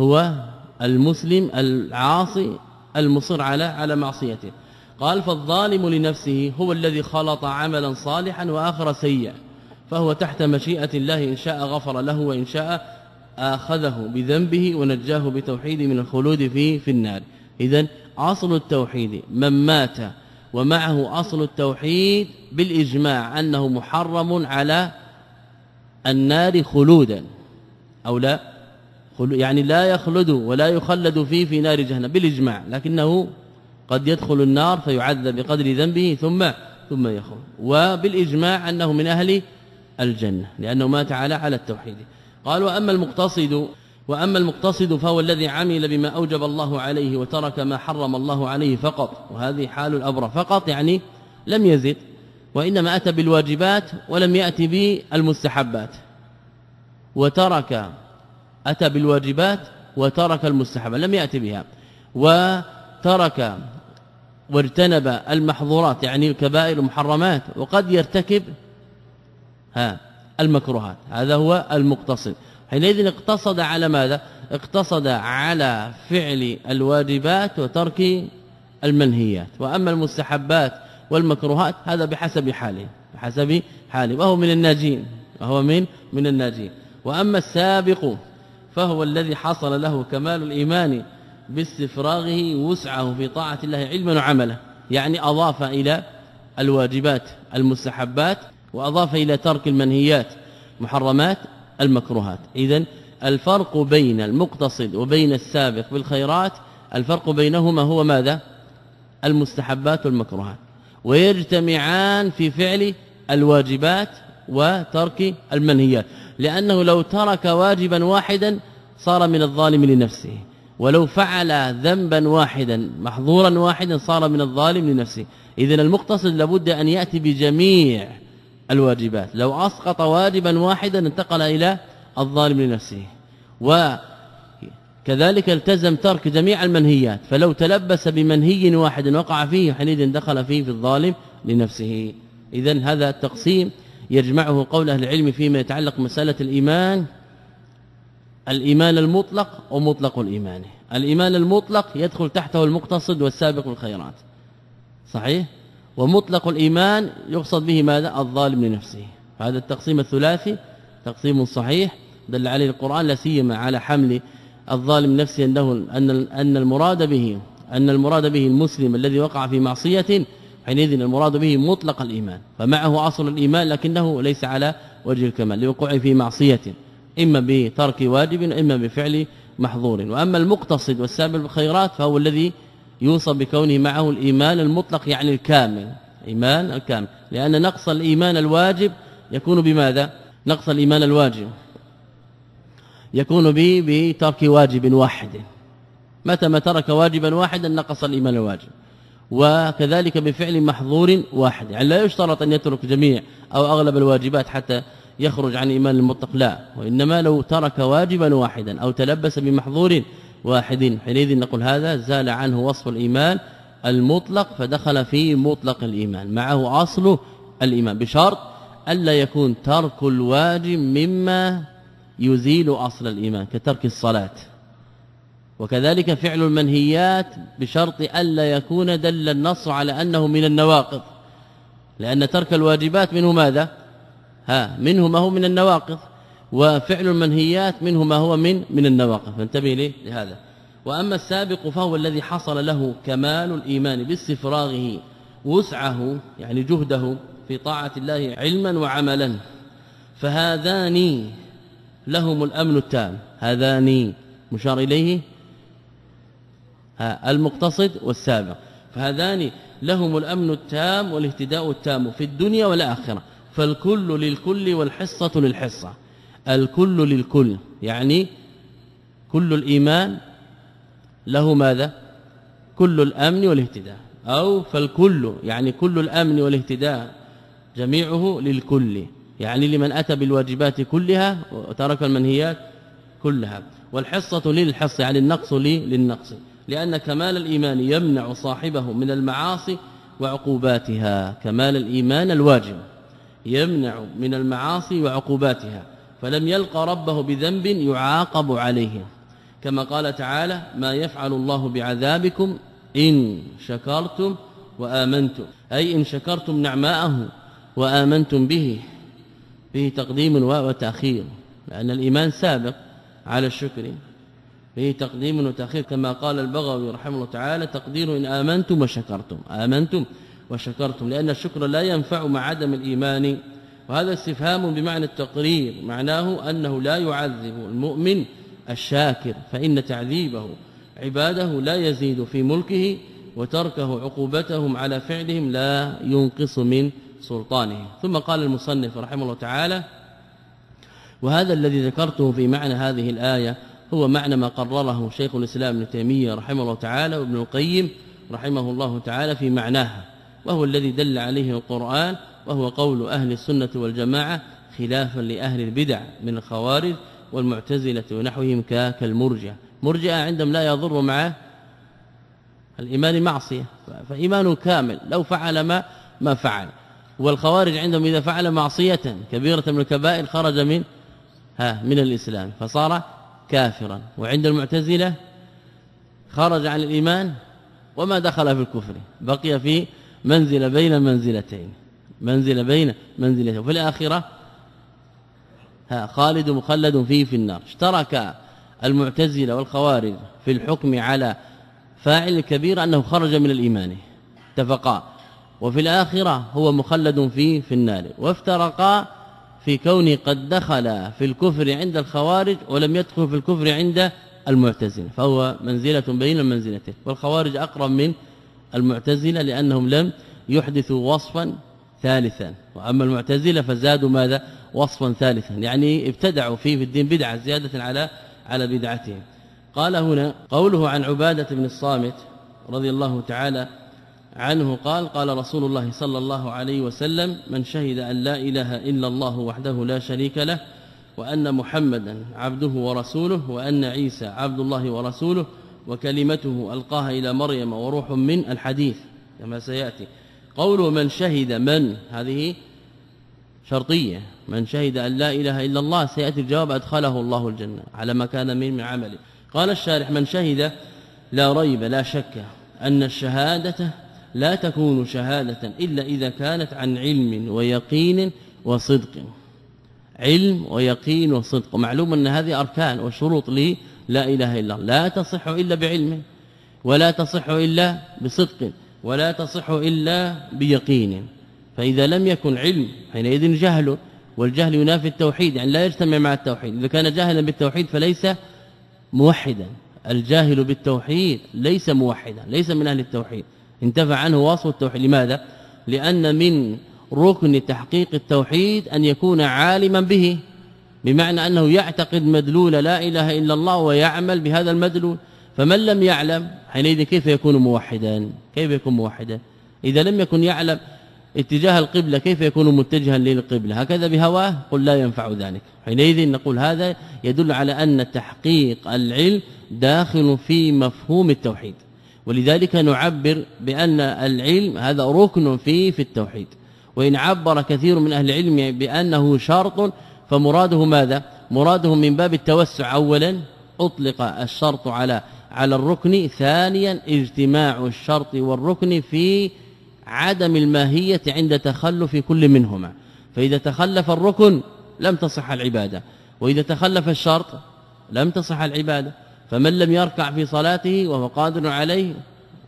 هو المسلم العاصي المصر على على معصيته. قال فالظالم لنفسه هو الذي خلط عملا صالحا وآخر سيئا فهو تحت مشيئة الله إن شاء غفر له وإن شاء آخذه بذنبه ونجاه بتوحيد من الخلود في في النار. اذا أصل التوحيد من مات ومعه أصل التوحيد بالإجماع أنه محرم على النار خلودا أو لا؟ يعني لا يخلد ولا يخلد فيه في نار جهنم بالإجماع لكنه قد يدخل النار فيعذب بقدر ذنبه ثم ثم يخرج. وبالإجماع أنه من أهل الجنة لأنه مات على على التوحيد. قال واما المقتصد وأما المقتصد فهو الذي عمل بما أوجب الله عليه وترك ما حرم الله عليه فقط وهذه حال الابرى فقط يعني لم يزد وإنما أتى بالواجبات ولم يأتي بالمستحبات. وترك أتى بالواجبات وترك المستحبات لم يأتي بها. وترك واجتنب المحظورات يعني الكبائر المحرمات وقد يرتكب ها المكروهات. هذا هو المقتصد. حينئذ اقتصد على ماذا؟ اقتصد على فعل الواجبات وترك المنهيات. وأما المستحبات والمكروهات هذا بحسب حاله بحسب حاله وهو من الناجين وهو من من الناجين. وأما السابق فهو الذي حصل له كمال الإيمان باستفراغه وسعه في طاعة الله علما وعملا. يعني أضاف إلى الواجبات المستحبات وأضاف إلى ترك المنهيات محرمات المكروهات. اذا الفرق بين المقتصد وبين السابق بالخيرات الفرق بينهما هو ماذا؟ المستحبات والمكروهات. ويجتمعان في فعل الواجبات وترك المنهيات. لأنه لو ترك واجبا واحدا صار من الظالم لنفسه. ولو فعل ذنبا واحدا محظورا واحدا صار من الظالم لنفسه. اذا المقتصد لابد أن يأتي بجميع الواجبات. لو أسقط واجبا واحدا انتقل إلى الظالم لنفسه. وكذلك التزم ترك جميع المنهيات. فلو تلبس بمنهي واحد وقع فيه حينئذ دخل فيه في الظالم لنفسه. اذا هذا التقسيم يجمعه قول أهل العلم فيما يتعلق مساله الإيمان الإيمان المطلق ومطلق الإيمان. الإيمان المطلق يدخل تحته المقتصد والسابق الخيرات. صحيح؟ ومطلق الإيمان يقصد به ماذا؟ الظالم لنفسه. هذا التقسيم الثلاثي تقسيم صحيح دل عليه القرآن لا سيما على حمل الظالم نفسه أنه أن أن المراد به أن المراد به المسلم الذي وقع في معصية حينئذ المراد به مطلق الإيمان. فمعه أصل الإيمان لكنه ليس على وجه الكمال لوقوعه في معصية. إما بترك واجب إما بفعل محظور. وأما المقتصد والسابق بالخيرات فهو الذي يوصف بكونه معه الإيمان المطلق يعني الكامل. إيمان الكامل. لأن نقص الإيمان الواجب يكون بماذا؟ نقص الإيمان الواجب يكون به بترك واجب واحد. متى ما ترك واجبا واحدا نقص الإيمان الواجب. وكذلك بفعل محظور واحد. يعني لا يشترط أن يترك جميع أو أغلب الواجبات حتى يخرج عن إيمان المطلق. لا وإنما لو ترك واجبا واحدا أو تلبس بمحظور واحد. حينئذ نقول هذا زال عنه وصف الإيمان المطلق فدخل في مطلق الإيمان معه أصل الإيمان. بشرط ألا يكون ترك الواجب مما يزيل أصل الإيمان كترك الصلاة. وكذلك فعل المنهيات بشرط ألا يكون دل النص على أنه من النواقض. لأن ترك الواجبات منه ماذا؟ ها منه ما هو من النواقض وفعل المنهيات منه ما هو من من النواقض فانتبه لهذا. وأما السابق فهو الذي حصل له كمال الإيمان باستفراغه وسعه يعني جهده في طاعة الله علما وعملا. فهذان لهم الأمن التام. هذان مشار إليه؟ المقتصد والسابق. فهذان لهم الأمن التام والاهتداء التام في الدنيا والآخرة. فالكل للكل والحصة للحصة. الكل للكل يعني كل الإيمان له ماذا؟ كل الأمن والاهتداء. أو فالكل يعني كل الأمن والاهتداء جميعه للكل يعني لمن أتى بالواجبات كلها وترك المنهيات كلها. والحصة للحص يعني النقص للنقص. لأن كمال الإيمان يمنع صاحبه من المعاصي وعقوباتها. كمال الإيمان الواجب. يمنع من المعاصي وعقوباتها فلم يلقى ربه بذنب يعاقب عليه كما قال تعالى ما يفعل الله بعذابكم إن شكرتم وآمنتم. أي إن شكرتم نعماءه وآمنتم به فيه تقديم وتأخير لأن الإيمان سابق على الشكر. فيه تقديم وتأخير كما قال البغوي رحمه الله تعالى تقدير إن آمنتم وشكرتم. آمنتم وشكرتم لأن الشكر لا ينفع مع عدم الإيمان وهذا استفهام بمعنى التقرير معناه أنه لا يعذب المؤمن الشاكر فإن تعذيبه عباده لا يزيد في ملكه وتركه عقوبتهم على فعلهم لا ينقص من سلطانه. ثم قال المصنف رحمه الله تعالى وهذا الذي ذكرته في معنى هذه الآية هو معنى ما قرره شيخ الإسلام ابن تيمية رحمه الله تعالى وابن القيم رحمه الله تعالى في معناها. وهو الذي دل عليه القرآن وهو قول أهل السنة والجماعة خلافا لأهل البدع من الخوارج والمعتزلة ونحوهم كالمرجع. مرجئه عندهم لا يضر مع الإيمان معصيه فإيمان كامل لو فعل ما ما فعل. والخوارج عندهم إذا فعل معصية كبيرة من الكبائر خرج من ها من الإسلام فصار كافرا. وعند المعتزلة خرج عن الإيمان وما دخل في الكفر بقي في منزله بين منزلتين. منزله بين منزلتين. وفي الآخرة ها خالد مخلد فيه في النار. اشترك المعتزلة والخوارج في الحكم على فاعل الكبير أنه خرج من الإيمان. اتفقا. وفي الآخرة هو مخلد فيه في النار. وافترقا في كونه قد دخل في الكفر عند الخوارج ولم يدخل في الكفر عند المعتزله فهو منزلة بين المنزلتين والخوارج أقرب من المعتزلة لأنهم لم يحدثوا وصفا ثالثا. وأما المعتزلة فزادوا ماذا؟ وصفا ثالثا. يعني ابتدعوا فيه في الدين بدعة زيادة على على بدعتهم. قال هنا قوله عن عبادة بن الصامت رضي الله تعالى عنه قال قال رسول الله صلى الله عليه وسلم من شهد أن لا إله إلا الله وحده لا شريك له وأن محمدا عبده ورسوله وأن عيسى عبد الله ورسوله وكلمته ألقاها إلى مريم وروح من الحديث كما سيأتي. قوله من شهد من؟ هذه شرطية. من شهد أن لا إله إلا الله سيأتي الجواب أدخله الله الجنة على ما كان من من عمله. قال الشارح من شهد لا ريب لا شك أن الشهادة لا تكون شهادة إلا إذا كانت عن علم ويقين وصدق. علم ويقين وصدق. معلوم أن هذه أركان وشروط لي لا إله إلا الله. لا تصح إلا بعلم ولا تصح إلا بصدق ولا تصح إلا بيقين. فإذا لم يكن علم حينئذ جهل والجهل ينافي التوحيد يعني لا يجتمع مع التوحيد. إذا كان جاهلا بالتوحيد فليس موحدا. الجاهل بالتوحيد ليس موحدا ليس من أهل التوحيد. انتفع عنه وصف التوحيد. لماذا؟ لأن من ركن تحقيق التوحيد أن يكون عالما به. بمعنى أنه يعتقد مدلول لا إله إلا الله ويعمل بهذا المدلول فمن لم يعلم حينئذ كيف يكون موحدا؟ كيف يكون موحدا؟ إذا لم يكن يعلم اتجاه القبلة كيف يكون متجها للقبلة؟ هكذا بهواه قل لا ينفع ذلك. حينئذ نقول هذا يدل على أن تحقيق العلم داخل في مفهوم التوحيد ولذلك نعبر بأن العلم هذا ركن فيه في التوحيد وإن عبر كثير من أهل العلم بأنه شرط فمراده ماذا؟ مراده من باب التوسع. اولا أطلق الشرط على على الركن. ثانيا اجتماع الشرط والركن في عدم الماهية عند تخلف كل منهما. فإذا تخلف الركن لم تصح العبادة. وإذا تخلف الشرط لم تصح العبادة. فمن لم يركع في صلاته وهو قادر عليه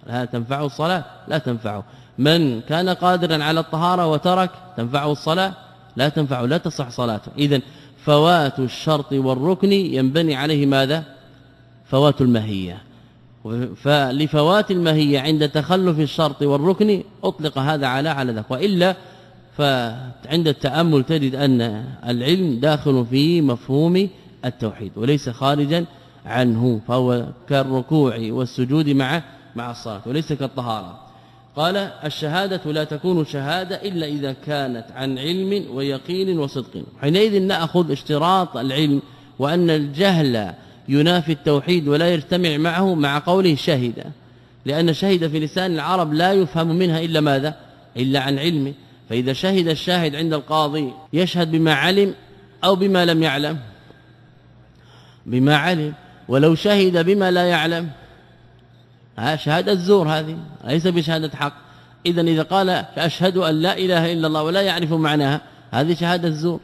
لا تنفعه الصلاة. لا تنفعه من كان قادرا على الطهارة وترك تنفعه الصلاة. لا تنفعه لا تصح صلاته. اذا فوات الشرط والركن ينبني عليه ماذا؟ فوات المهية. فلفوات المهية عند تخلف الشرط والركن أطلق هذا على على ذاك. وإلا فعند التأمل تجد أن العلم داخل في مفهوم التوحيد وليس خارجا عنه فهو كالركوع والسجود مع مع الصلاة وليس كالطهارة. قال الشهادة لا تكون شهادة إلا إذا كانت عن علم ويقين وصدق. حينئذ نأخذ اشتراط العلم وأن الجهل ينافي التوحيد ولا يجتمع معه مع قوله شهد. لأن شهد في لسان العرب لا يفهم منها إلا ماذا؟ إلا عن علم. فإذا شهد الشاهد عند القاضي يشهد بما علم أو بما لم يعلم. بما علم. ولو شهد بما لا يعلم. شهادة الزور هذه ليس بشهادة حق. اذا إذا قال أشهد أن لا إله إلا الله ولا يعرف معناها هذه شهادة الزور.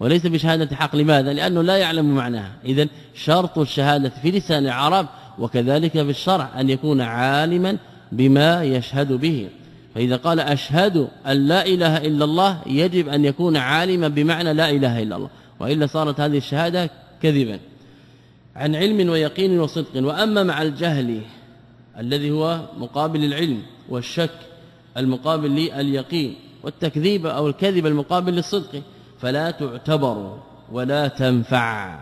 وليس بشهادة حق لماذا؟ لأنه لا يعلم معناها. اذا شرط الشهادة في لسان العرب وكذلك في الشرع أن يكون عالما بما يشهد به. فإذا قال أشهد أن لا إله إلا الله يجب أن يكون عالما بمعنى لا إله إلا الله. وإلا صارت هذه الشهادة كذبا. عن علم ويقين وصدق. وأما مع الجهل الذي هو مقابل العلم والشك المقابل لليقين والتكذيب أو الكذب المقابل للصدق. فلا تعتبر ولا تنفع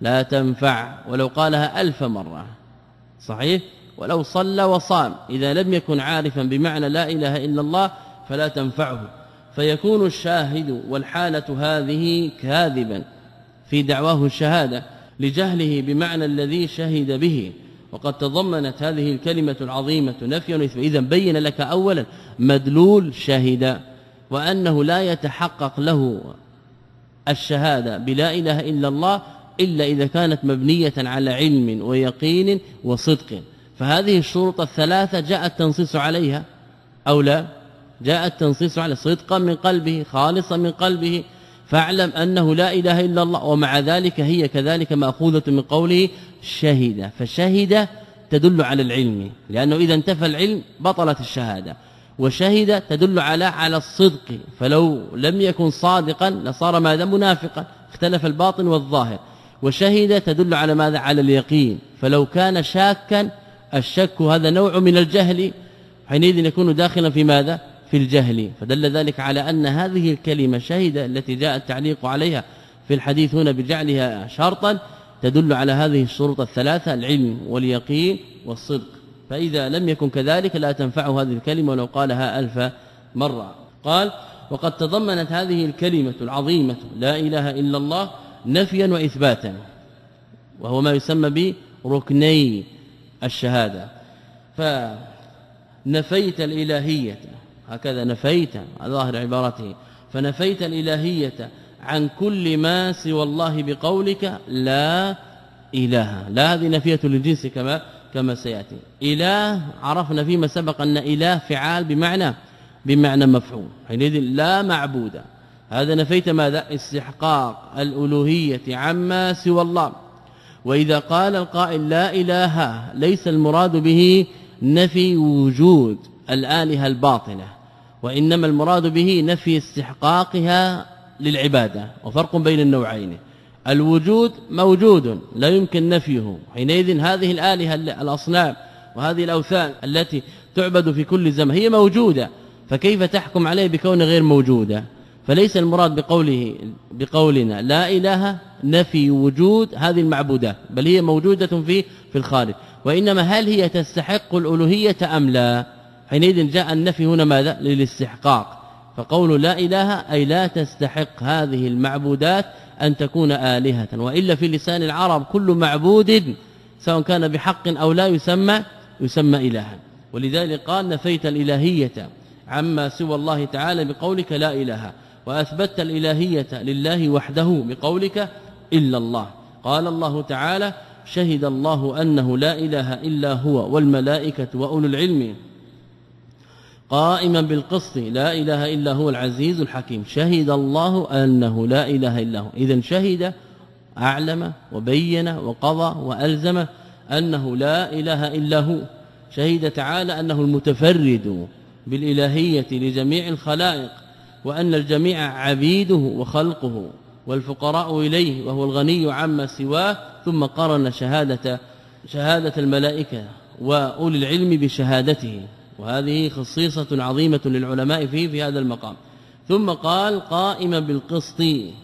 لا تنفع. ولو قالها ألف مرة صحيح؟ ولو صلى وصام إذا لم يكن عارفا بمعنى لا إله إلا الله فلا تنفعه. فيكون الشاهد والحالة هذه كاذبا في دعواه الشهادة لجهله بمعنى الذي شهد به. وقد تضمنت هذه الكلمة العظيمة نفيا اذا بين لك اولا مدلول شهد وأنه لا يتحقق له الشهادة بلا إله إلا الله إلا إذا كانت مبنية على علم ويقين وصدق. فهذه الشروط الثلاثة جاء التنصيص عليها أو لا؟ جاء التنصيص على صدقا من قلبه خالصا من قلبه فاعلم أنه لا إله إلا الله ومع ذلك هي كذلك مأخوذة من قوله شهد. فشهد تدل على العلم لأنه إذا انتفى العلم بطلت الشهادة. وشهد تدل على على الصدق. فلو لم يكن صادقا لصار ماذا؟ منافقا. اختلف الباطن والظاهر. وشهد تدل على ماذا؟ على اليقين. فلو كان شاكا الشك هذا نوع من الجهل حينئذ يكون داخلا في ماذا؟ في الجهل فدل ذلك على أن هذه الكلمة شهد التي جاء التعليق عليها في الحديث هنا بجعلها شرطا تدل على هذه الشروط الثلاثة العلم واليقين والصدق. فإذا لم يكن كذلك لا تنفعه هذه الكلمة ولو قالها ألف مرة. قال وقد تضمنت هذه الكلمة العظيمة لا إله إلا الله نفيا وإثباتا وهو ما يسمى بركني الشهادة. فنفيت الإلهية هكذا نفيت ظاهر عبارته. فنفيت الإلهية عن كل ما سوى الله بقولك لا إله. لا هذه نفية للجنس كما كما سيأتي. إله عرفنا فيما سبق أن إله فعال بمعنى بمعنى مفعول. حينئذ لا معبود. هذا نفيت ماذا؟ استحقاق الألوهية عما سوى الله. وإذا قال القائل لا إله ليس المراد به نفي وجود. الآلهة الباطنة وإنما المراد به نفي استحقاقها للعبادة وفرق بين النوعين. الوجود موجود لا يمكن نفيه. حينئذ هذه الآلهة الأصنام وهذه الأوثان التي تعبد في كل زمان هي موجودة فكيف تحكم عليه بكون غير موجودة؟ فليس المراد بقوله بقولنا لا إله نفي وجود هذه المعبودات بل هي موجودة في في الخارج وإنما هل هي تستحق الألوهية أم لا؟ حينئذ جاء النفي هنا ماذا؟ للاستحقاق. فقول لا إله أي لا تستحق هذه المعبودات أن تكون آلهة. وإلا في لسان العرب كل معبود سواء كان بحق أو لا يسمى يسمى إلها. ولذلك قال نفيت الإلهية عما سوى الله تعالى بقولك لا إله. وأثبتت الإلهية لله وحده بقولك إلا الله. قال الله تعالى شهد الله أنه لا إله إلا هو والملائكة وأولو العلم. قائما بالقسط لا إله إلا هو العزيز الحكيم. شهد الله أنه لا إله إلا هو. اذا شهد أعلم وبين وقضى وألزم أنه لا إله إلا هو. شهد تعالى أنه المتفرد بالإلهية لجميع الخلائق وأن الجميع عبيده وخلقه والفقراء إليه وهو الغني عما سواه. ثم قرن شهادة شهادة الملائكة وأولي العلم بشهادته. وهذه خصيصة عظيمة للعلماء فيه في هذا المقام. ثم قال قائما بالقسط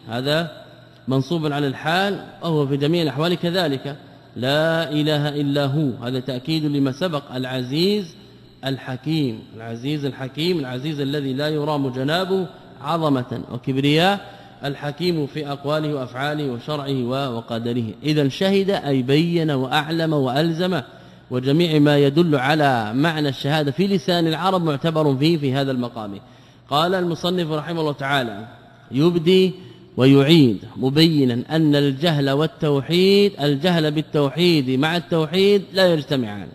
هذا منصوب على الحال وهو في جميع الأحوال كذلك. لا إله إلا هو هذا تأكيد لما سبق العزيز الحكيم. العزيز الحكيم العزيز الذي لا يرام جنابه عظمة وكبرياء الحكيم في أقواله وأفعاله وشرعه وقدره. اذا شهد أي بين وأعلم وألزم وجميع ما يدل على معنى الشهادة في لسان العرب معتبر فيه في هذا المقام. قال المصنف رحمه الله تعالى يبدي ويعيد مبينا أن الجهل والتوحيد الجهل بالتوحيد مع التوحيد لا يجتمعان.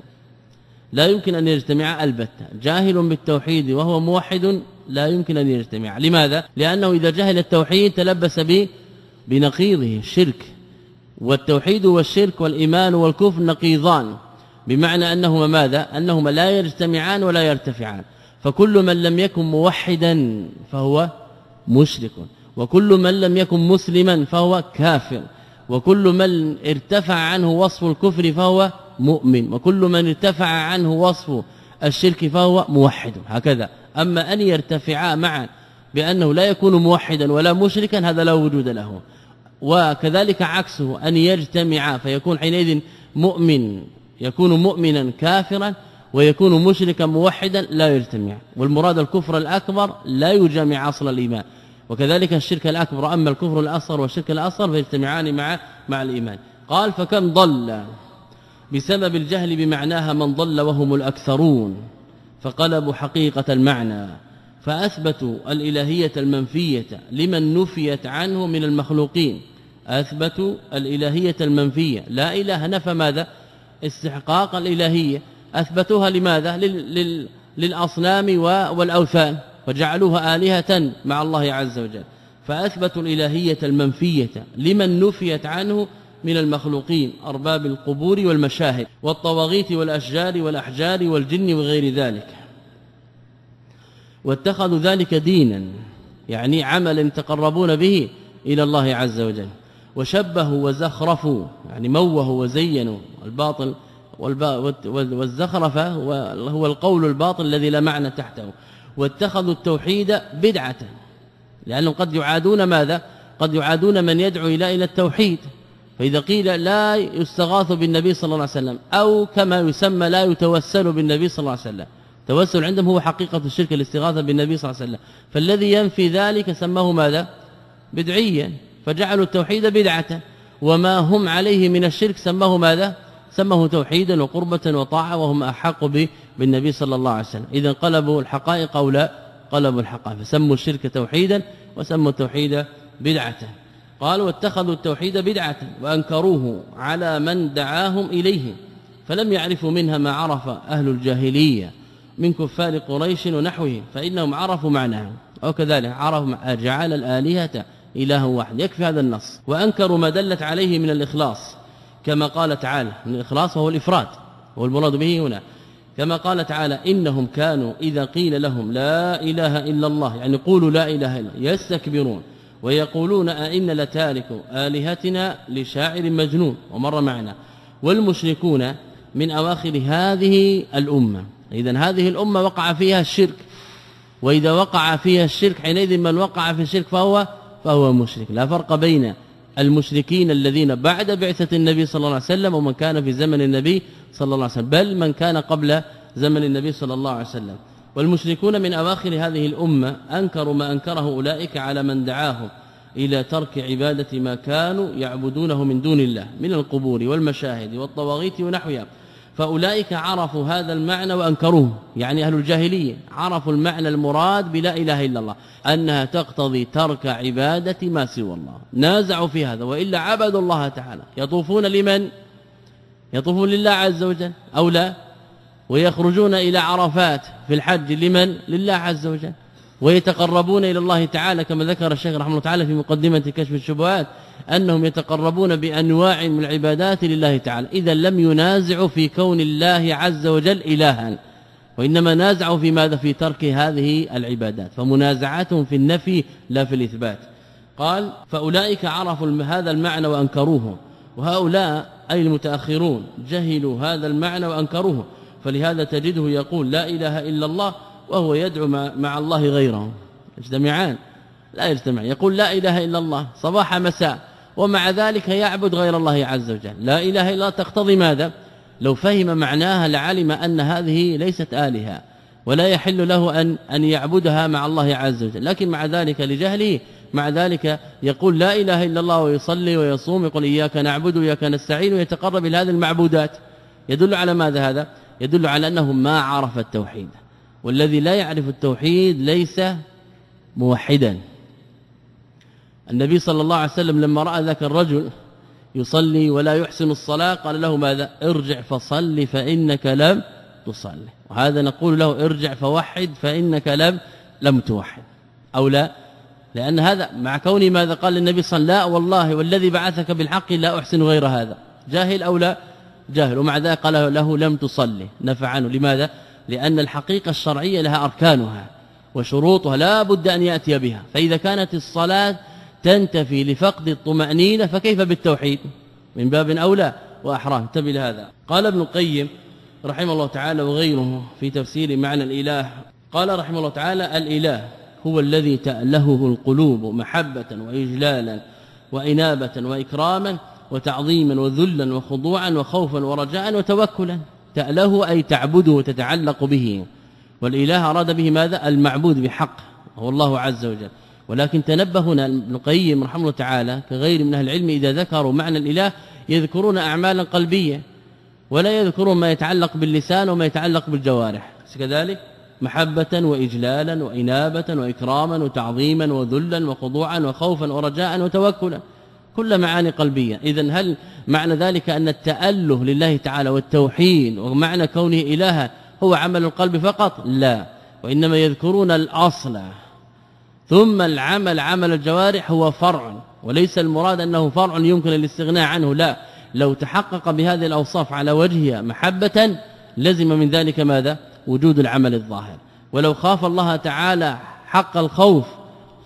لا يمكن أن يجتمعا البتة. جاهل بالتوحيد وهو موحد لا يمكن أن يجتمع لماذا؟ لأنه إذا جهل التوحيد تلبس به بنقيضه. الشرك والتوحيد والشرك والإيمان والكفر نقيضان. بمعنى أنهما ماذا؟ أنهما لا يجتمعان ولا يرتفعان. فكل من لم يكن موحدا فهو مشرك وكل من لم يكن مسلما فهو كافر وكل من ارتفع عنه وصف الكفر فهو مؤمن وكل من ارتفع عنه وصف الشرك فهو موحد. هكذا. أما أن يرتفعا معا بأنه لا يكون موحدا ولا مشركا هذا لا وجود له. وكذلك عكسه أن يجتمعا فيكون حينئذ مؤمن. يكون مؤمنا كافرا ويكون مشركا موحدا لا يجتمع والمراد الكفر الأكبر لا يجامع أصل الإيمان. وكذلك الشرك الأكبر أما الكفر الأصغر والشرك الأصغر فيجتمعان مع مع الإيمان. قال فكم ضل بسبب الجهل بمعناها من ضل وهم الأكثرون فقلبوا حقيقة المعنى فأثبتوا الإلهية المنفية لمن نفيت عنه من المخلوقين. أثبتوا الإلهية المنفية لا إله نفى ماذا؟ استحقاق الإلهية. أثبتوها لماذا؟ لل لل للأصنام والأوثان وجعلوها آلهة مع الله عز وجل. فأثبتوا الإلهية المنفية لمن نفيت عنه من المخلوقين أرباب القبور والمشاهد والطواغيت والأشجار والأحجار والجن وغير ذلك. واتخذوا ذلك دينا يعني عملا يتقربون به إلى الله عز وجل. وشبهوا وزخرفوا يعني موهوا وزينوا الباطل والزخرفه هو القول الباطل الذي لا معنى تحته. واتخذوا التوحيد بدعة لأنهم قد يعادون ماذا؟ قد يعادون من يدعو إلى إلى التوحيد. فإذا قيل لا يستغاث بالنبي صلى الله عليه وسلم أو كما يسمى لا يتوسل بالنبي صلى الله عليه وسلم. التوسل عندهم هو حقيقة الشرك الاستغاثة بالنبي صلى الله عليه وسلم. فالذي ينفي ذلك سماه ماذا؟ بدعيا. فجعلوا التوحيد بدعة. وما هم عليه من الشرك سماه ماذا؟ سماه توحيدا وقربة وطاعة وهم أحق بالنبي صلى الله عليه وسلم. اذا قلبوا الحقائق أو لا؟ قلبوا الحقائق. فسموا الشرك توحيدا وسموا التوحيد بدعة. قالوا واتخذوا التوحيد بدعة وأنكروه على من دعاهم إليه. فلم يعرفوا منها ما عرف أهل الجاهلية من كفار قريش ونحوهم فإنهم عرفوا معناه. أو كذلك عرفوا جعل الآلهة إله واحد. يكفي هذا النص. وأنكروا ما دلت عليه من الإخلاص. كما قال تعالى من الإخلاص وهو الإفراد والمراد به هنا. كما قال تعالى إنهم كانوا إذا قيل لهم لا إله إلا الله يعني قولوا لا إله إلا الله يستكبرون. ويقولون ائن لتارك آلهتنا لشاعر مجنون. ومر معنا. والمشركون من أواخر هذه الأمة. اذا هذه الأمة وقع فيها الشرك. وإذا وقع فيها الشرك حينئذ من وقع في الشرك فهو فهو مشرك. لا فرق بين المشركين الذين بعد بعثة النبي صلى الله عليه وسلم ومن كان في زمن النبي صلى الله عليه وسلم بل من كان قبل زمن النبي صلى الله عليه وسلم. والمشركون من أواخر هذه الأمة أنكروا ما أنكره أولئك على من دعاهم إلى ترك عبادة ما كانوا يعبدونه من دون الله من القبور والمشاهد والطواغيت ونحوها. فأولئك عرفوا هذا المعنى وأنكروه. يعني أهل الجاهلية عرفوا المعنى المراد بلا إله إلا الله أنها تقتضي ترك عبادة ما سوى الله. نازعوا في هذا وإلا عبدوا الله تعالى. يطوفون لمن؟ يطوفون لله عز وجل أو لا؟ ويخرجون إلى عرفات في الحج لمن؟ لله عز وجل. ويتقربون إلى الله تعالى كما ذكر الشيخ رحمه الله تعالى في مقدمة كشف الشبهات أنهم يتقربون بأنواع من العبادات لله تعالى. إذا لم ينازعوا في كون الله عز وجل إلها. وإنما نازعوا في ماذا؟ في ترك هذه العبادات. فمنازعاتهم في النفي لا في الإثبات. قال فأولئك عرفوا هذا المعنى وأنكروه. وهؤلاء أي المتأخرون جهلوا هذا المعنى وأنكروه. فلهذا تجده يقول لا إله إلا الله وهو يدعو مع الله غيره. يجتمعان. لا يجتمع يقول لا إله إلا الله صباح مساء. ومع ذلك يعبد غير الله عز وجل. لا إله إلا الله تقتضي ماذا؟ لو فهم معناها لعلم أن هذه ليست آلهة. ولا يحل له أن أن يعبدها مع الله عز وجل. لكن مع ذلك لجهله مع ذلك يقول لا إله إلا الله ويصلي ويصوم يقول إياك نعبد وإياك نستعين ويتقرب إلى هذه المعبودات. يدل على ماذا هذا؟ يدل على أنه ما عرف التوحيد. والذي لا يعرف التوحيد ليس موحدا. النبي صلى الله عليه وسلم لما رأى ذاك الرجل يصلي ولا يحسن الصلاة قال له ماذا؟ ارجع فصل فإنك لم تصلي. وهذا نقول له ارجع فوحد فإنك لم لم توحد. أو لا؟ لأن هذا مع كون ماذا قال النبي صلى الله عليه وسلم؟ لا والله والذي بعثك بالحق لا أحسن غير هذا. جاهل أو لا؟ جاهل. ومع ذلك قال له لم تصلي. نفع عنه لماذا؟ لأن الحقيقة الشرعية لها أركانها وشروطها لا بد أن يأتي بها. فإذا كانت الصلاة تنتفي لفقد الطمأنينة فكيف بالتوحيد؟ من باب أولى وأحرام. انتبه لهذا. قال ابن القيم رحمه الله تعالى وغيره في تفسير معنى الإله. قال رحمه الله تعالى الإله هو الذي تألهه القلوب محبة وإجلالا وإنابة وإكراما وتعظيما وذلا وخضوعا وخوفا ورجاء وتوكلا. تأله أي تعبده وتتعلق به. والإله أراد به ماذا؟ المعبود بحق هو الله عز وجل. ولكن تنبه هنا ابن القيم رحمه الله تعالى كغير من أهل العلم إذا ذكروا معنى الإله يذكرون أعمالا قلبية ولا يذكرون ما يتعلق باللسان وما يتعلق بالجوارح. كذلك محبة وإجلالا وإنابة وإكراما وتعظيما وذلا وخضوعا وخوفا ورجاء وتوكلا. كل معاني قلبية. اذا هل معنى ذلك أن التأله لله تعالى والتوحيد ومعنى كونه إلها هو عمل القلب فقط؟ لا. وإنما يذكرون الأصل. ثم العمل عمل الجوارح هو فرع وليس المراد أنه فرع يمكن الاستغناء عنه لا. لو تحقق بهذه الأوصاف على وجهها محبة لزم من ذلك ماذا؟ وجود العمل الظاهر. ولو خاف الله تعالى حق الخوف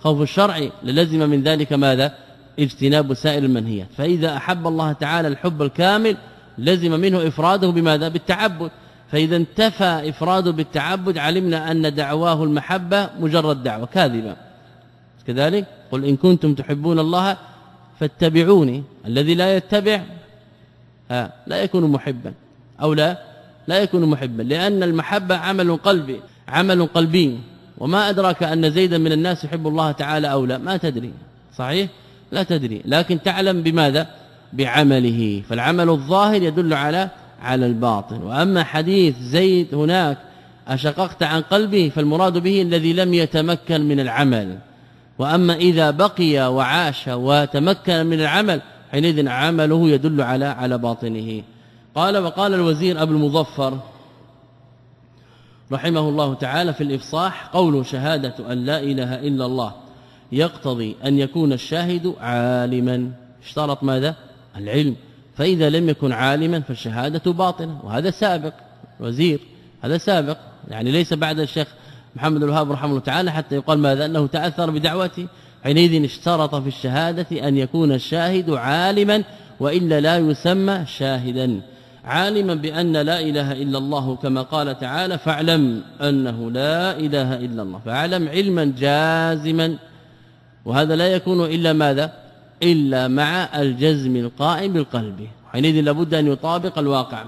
خوف الشرع للزم من ذلك ماذا؟ اجتناب سائر المنهيات. فإذا أحب الله تعالى الحب الكامل لزم منه إفراده بماذا؟ بالتعبد. فإذا انتفى إفراده بالتعبد علمنا أن دعواه المحبة مجرد دعوة كاذبة. كذلك قل إن كنتم تحبون الله فاتبعوني. الذي لا يتبع ها لا يكون محبا. أو لا لا يكون محبا. لأن المحبة عمل قلبي عمل قلبي. وما أدراك أن زيدا من الناس يحب الله تعالى أو لا؟ ما تدري. صحيح؟ لا تدري لكن تعلم بماذا؟ بعمله. فالعمل الظاهر يدل على على الباطن. وأما حديث زيد هناك أشققت عن قلبه فالمراد به الذي لم يتمكن من العمل. وأما إذا بقي وعاش وتمكن من العمل حينئذ عمله يدل على على باطنه. قال وقال الوزير أبو المظفر رحمه الله تعالى في الإفصاح قول شهادة أن لا إله إلا الله. يقتضي أن يكون الشاهد عالما. اشترط ماذا؟ العلم. فإذا لم يكن عالما فالشهادة باطنة وهذا سابق وزير هذا سابق. يعني ليس بعد الشيخ محمد الوهاب رحمه الله تعالى حتى يقال ماذا؟ أنه تأثر بدعوته حينئذ اشترط في الشهادة أن يكون الشاهد عالما وإلا لا يسمى شاهدا. عالما بأن لا إله إلا الله كما قال تعالى فاعلم أنه لا إله إلا الله فاعلم علما جازما. وهذا لا يكون إلا ماذا؟ إلا مع الجزم القائم بالقلب. حينئذ لابد أن يطابق الواقع.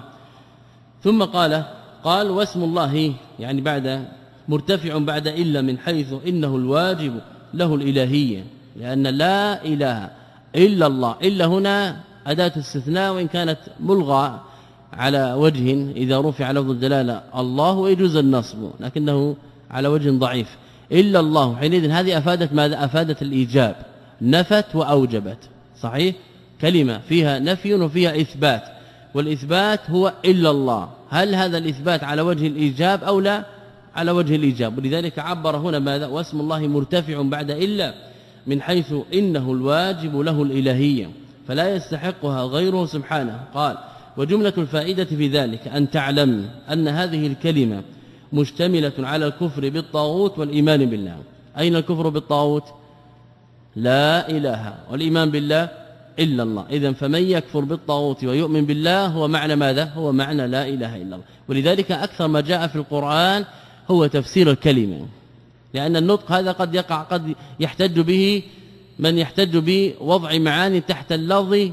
ثم قال قال واسم الله يعني بعد مرتفع بعد إلا من حيث إنه الواجب له الإلهية. لأن لا إله إلا الله. إلا هنا أداة استثناء وإن كانت ملغى على وجه إذا رفع لفظ الجلالة الله يجوز النصب. لكنه على وجه ضعيف. إلا الله. حينئذ هذه أفادت ماذا؟ أفادت الإيجاب. نفت وأوجبت. صحيح؟ كلمة. فيها نفي وفيها إثبات. والإثبات هو إلا الله. هل هذا الإثبات على وجه الإيجاب أو لا؟ على وجه الإيجاب. ولذلك عبر هنا ماذا؟ واسم الله مرتفع بعد إلا من حيث إنه الواجب له الإلهية فلا يستحقها غيره سبحانه. قال وجملة الفائدة في ذلك أن تعلم أن هذه الكلمة مشتملة على الكفر بالطاغوت والإيمان بالله. أين الكفر بالطاغوت؟ لا إله. والإيمان بالله إلا الله. إذا فمن يكفر بالطاغوت ويؤمن بالله هو معنى ماذا؟ هو معنى لا إله إلا الله. ولذلك أكثر ما جاء في القرآن هو تفسير الكلمة. لأن النطق هذا قد يقع قد يحتج به من يحتج بوضع معاني تحت اللفظ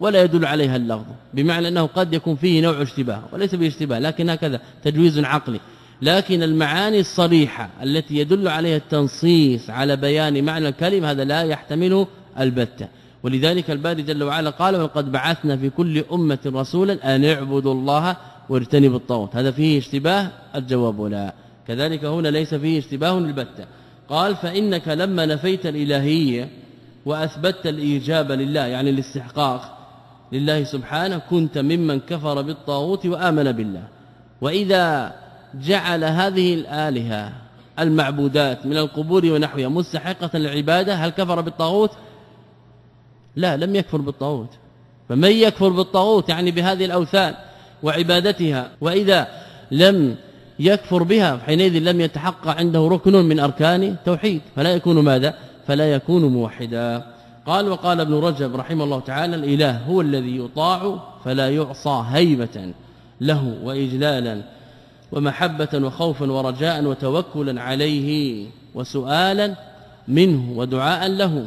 ولا يدل عليها اللفظ بمعنى أنه قد يكون فيه نوع اشتباه وليس به اشتباه لكن هكذا تجويز عقلي. لكن المعاني الصريحة التي يدل عليها التنصيص على بيان معنى الكلمة هذا لا يحتمله البتة ولذلك الباري جل وعلا قال وقد بعثنا في كل أمة رسولا أن اعبدوا الله واجتنبوا الطاغوت. هذا فيه اشتباه الجواب لا كذلك هنا ليس فيه اشتباه البتة قال فإنك لما نفيت الإلهية وأثبتت الإيجاب لله يعني الاستحقاق لله سبحانه كنت ممن كفر بالطاغوت وآمن بالله. وإذا جعل هذه الآلهة المعبودات من القبور ونحوها مستحقة للعبادة؟ هل كفر بالطاغوت؟ لا لم يكفر بالطاغوت. فمن يكفر بالطاغوت يعني بهذه الأوثان وعبادتها وإذا لم يكفر بها حينئذ لم يتحقق عنده ركن من أركان توحيد فلا يكون ماذا؟ فلا يكون موحدا. قال وقال ابن رجب رحمه الله تعالى الإله هو الذي يطاع فلا يعصى هيبة له وإجلالا ومحبة وخوفا ورجاء وتوكلا عليه وسؤالا منه ودعاء له.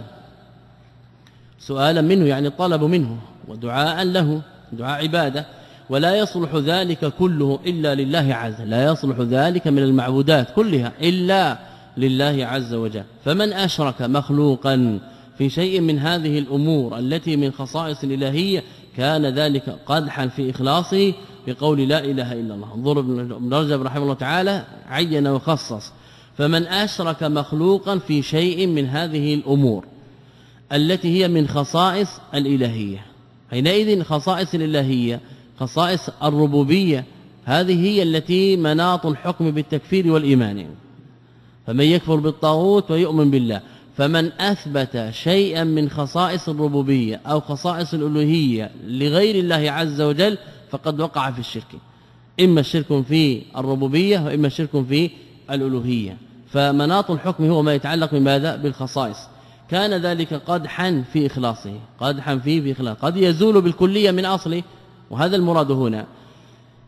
سؤالا منه يعني طلب منه ودعاء له. دعاء عبادة. ولا يصلح ذلك كله إلا لله عز. لا يصلح ذلك من المعبودات كلها إلا لله عز وجل. فمن أشرك مخلوقا في شيء من هذه الأمور التي من خصائص الإلهية كان ذلك قدحا في إخلاصه بقول لا إله إلا الله. انظر ابن رجب. رحمه الله تعالى عين وخصص. فمن أشرك مخلوقا في شيء من هذه الأمور التي هي من خصائص الإلهية. حينئذ خصائص الإلهية خصائص الربوبية هذه هي التي مناط الحكم بالتكفير والإيمان. فمن يكفر بالطاغوت ويؤمن بالله. فمن أثبت شيئا من خصائص الربوبية أو خصائص الألوهية لغير الله عز وجل فقد وقع في الشرك. إما الشرك في الربوبية وإما الشرك في الألوهية. فمناط الحكم هو ما يتعلق بماذا؟ بالخصائص. كان ذلك قدحا في إخلاصه. قدحا فيه في إخلاص قد يزول بالكلية من أصله وهذا المراد هنا.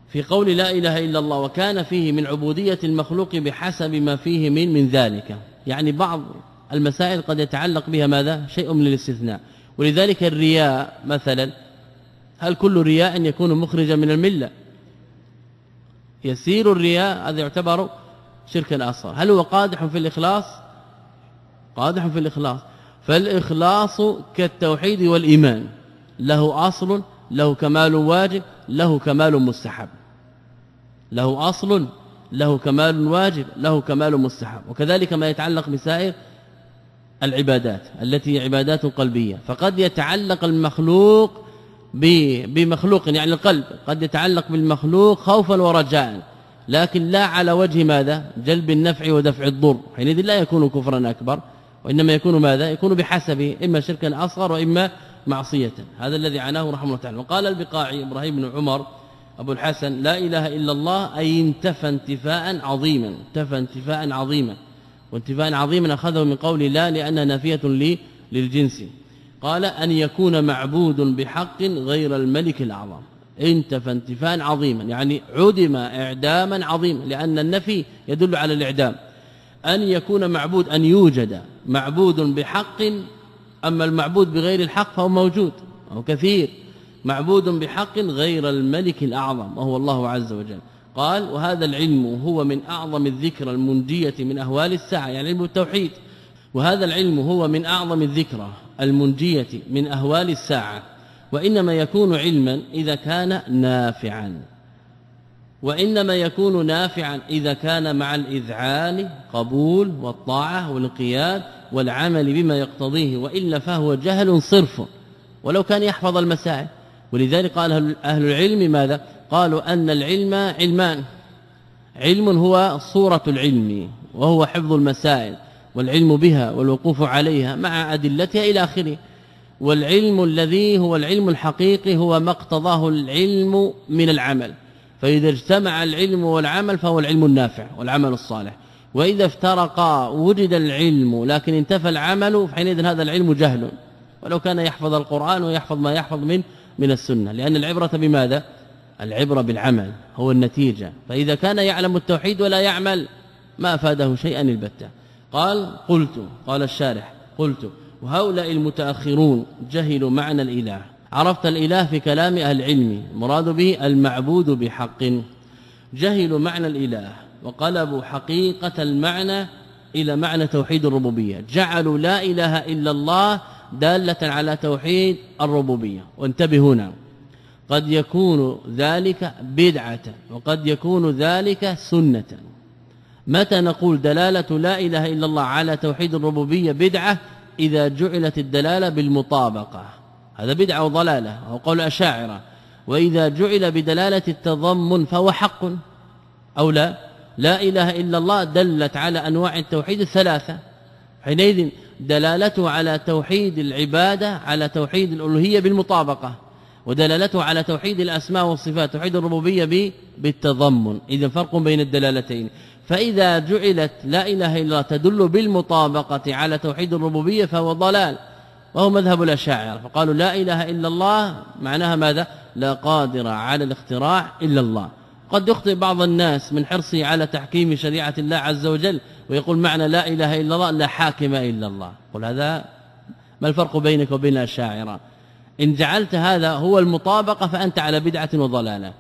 في قول لا إله إلا الله وكان فيه من عبودية المخلوق بحسب ما فيه من من ذلك. يعني بعض المسائل قد يتعلق بها ماذا؟ شيء من الاستثناء. ولذلك الرياء مثلا هل كل رياء يكون مخرجا من الملة؟ يسير الرياء هذا يعتبر شركا اصغر هل هو قادح في الإخلاص؟ قادح في الإخلاص. فالإخلاص كالتوحيد والإيمان. له أصل له كمال واجب له كمال مستحب. له أصل له كمال واجب له كمال مستحب. وكذلك ما يتعلق بسائر العبادات التي هي عبادات قلبية. فقد يتعلق المخلوق بمخلوق يعني القلب قد يتعلق بالمخلوق خوفا ورجاء لكن لا على وجه ماذا؟ جلب النفع ودفع الضر. حينئذ لا يكون كفرا أكبر وإنما يكون ماذا؟ يكون بحسب إما شركا أصغر وإما معصية. هذا الذي عناه رحمه الله تعالى. وقال البقاعي إبراهيم بن عمر أبو الحسن لا إله إلا الله أي انتفى انتفاء عظيما انتفى انتفاء عظيما. وانتفاء عظيما أخذه من قول لا لأنها نافية للجنس. قال أن يكون معبود بحق غير الملك الأعظم. انتفى انتفاء عظيما يعني عدم إعداما عظيما لأن النفي يدل على الإعدام. أن يكون معبود أن يوجد معبود بحق أما المعبود بغير الحق فهو موجود أو كثير. معبود بحق غير الملك الأعظم وهو الله عز وجل. قال وهذا العلم هو من أعظم الذكر المنجية من أهوال الساعة يعني علم التوحيد. وهذا العلم هو من أعظم الذكرى. المنجية من أهوال الساعة وإنما يكون علما إذا كان نافعا. وإنما يكون نافعا إذا كان مع الإذعان قبول والطاعة والانقياد والعمل بما يقتضيه وإلا فهو جهل صرف. ولو كان يحفظ المسائل. ولذلك قال أهل العلم ماذا؟ قالوا أن العلم علمان. علم هو صورة العلم وهو حفظ المسائل. والعلم بها والوقوف عليها مع أدلتها إلى آخره. والعلم الذي هو العلم الحقيقي هو ما اقتضاه العلم من العمل. فإذا اجتمع العلم والعمل فهو العلم النافع والعمل الصالح. وإذا افترقا وجد العلم لكن انتفى العمل فحينئذ هذا العلم جهل. ولو كان يحفظ القرآن ويحفظ ما يحفظ من من السنة. لأن العبرة بماذا؟ العبرة بالعمل هو النتيجة. فإذا كان يعلم التوحيد ولا يعمل ما أفاده شيئا البتة. قال قلت قال الشارح قلت وهؤلاء المتأخرون جهلوا معنى الإله. عرفت الإله في كلام أهل العلم مراد به المعبود بحق. جهلوا معنى الإله وقلبوا حقيقة المعنى إلى معنى توحيد الربوبية. جعلوا لا إله إلا الله دالة على توحيد الربوبية. وانتبهوا هنا. قد يكون ذلك بدعة وقد يكون ذلك سنة. متى نقول دلالة لا إله إلا الله على توحيد الربوبية بدعة إذا جعلت الدلالة بالمطابقة؟ هذا بدعة وضلالة أو قول اشاعره وإذا جعل بدلالة التضمن فهو حق أو لا؟ لا إله إلا الله دلت على أنواع التوحيد الثلاثة. حينئذ دلالته على توحيد العبادة على توحيد الألوهية بالمطابقة. ودلالته على توحيد الأسماء والصفات توحيد الربوبية بالتضمن. اذا فرق بين الدلالتين. فإذا جعلت لا إله إلا الله تدل بالمطابقة على توحيد الربوبية فهو ضلال وهو مذهب الأشاعرة. فقالوا لا إله إلا الله معناها ماذا؟ لا قادر على الاختراع إلا الله. قد يخطئ بعض الناس من حرصه على تحكيم شريعة الله عز وجل ويقول معنى لا إله إلا الله لا حاكم إلا الله. قل هذا ما الفرق بينك وبين الأشاعرة؟ إن جعلت هذا هو المطابقة فأنت على بدعة وضلالة.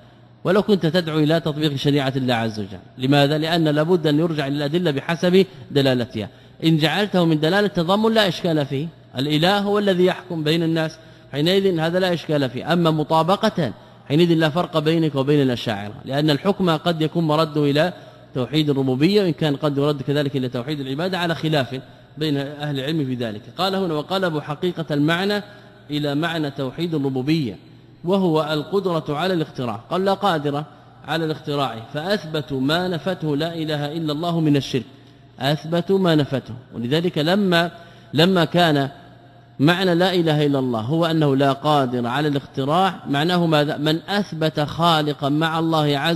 ولو كنت تدعو إلى تطبيق شريعة الله عز وجل. لماذا؟ لأن لابد أن يرجع للادله بحسب دلالتها. إن جعلته من دلالة التضمن لا إشكال فيه. الإله هو الذي يحكم بين الناس. حينئذ هذا لا إشكال فيه. أما مطابقة حينئذ لا فرق بينك وبين الأشاعرة. لأن الحكم قد يكون مرده إلى توحيد الربوبية وإن كان قد يرد كذلك إلى توحيد العبادة على خلاف بين أهل العلم في ذلك. قال هنا وقلبوا حقيقة المعنى إلى معنى توحيد الربوبية. وهو القدرة على الاختراع. قال لا قادرة على الاختراع. فاثبتوا ما نفته لا إله إلا الله من الشرك. اثبتوا ما نفته. ولذلك لما لما كان معنى لا إله إلا الله هو أنه لا قادر على الاختراع معناه ماذا؟ من أثبت خالقا مع الله عز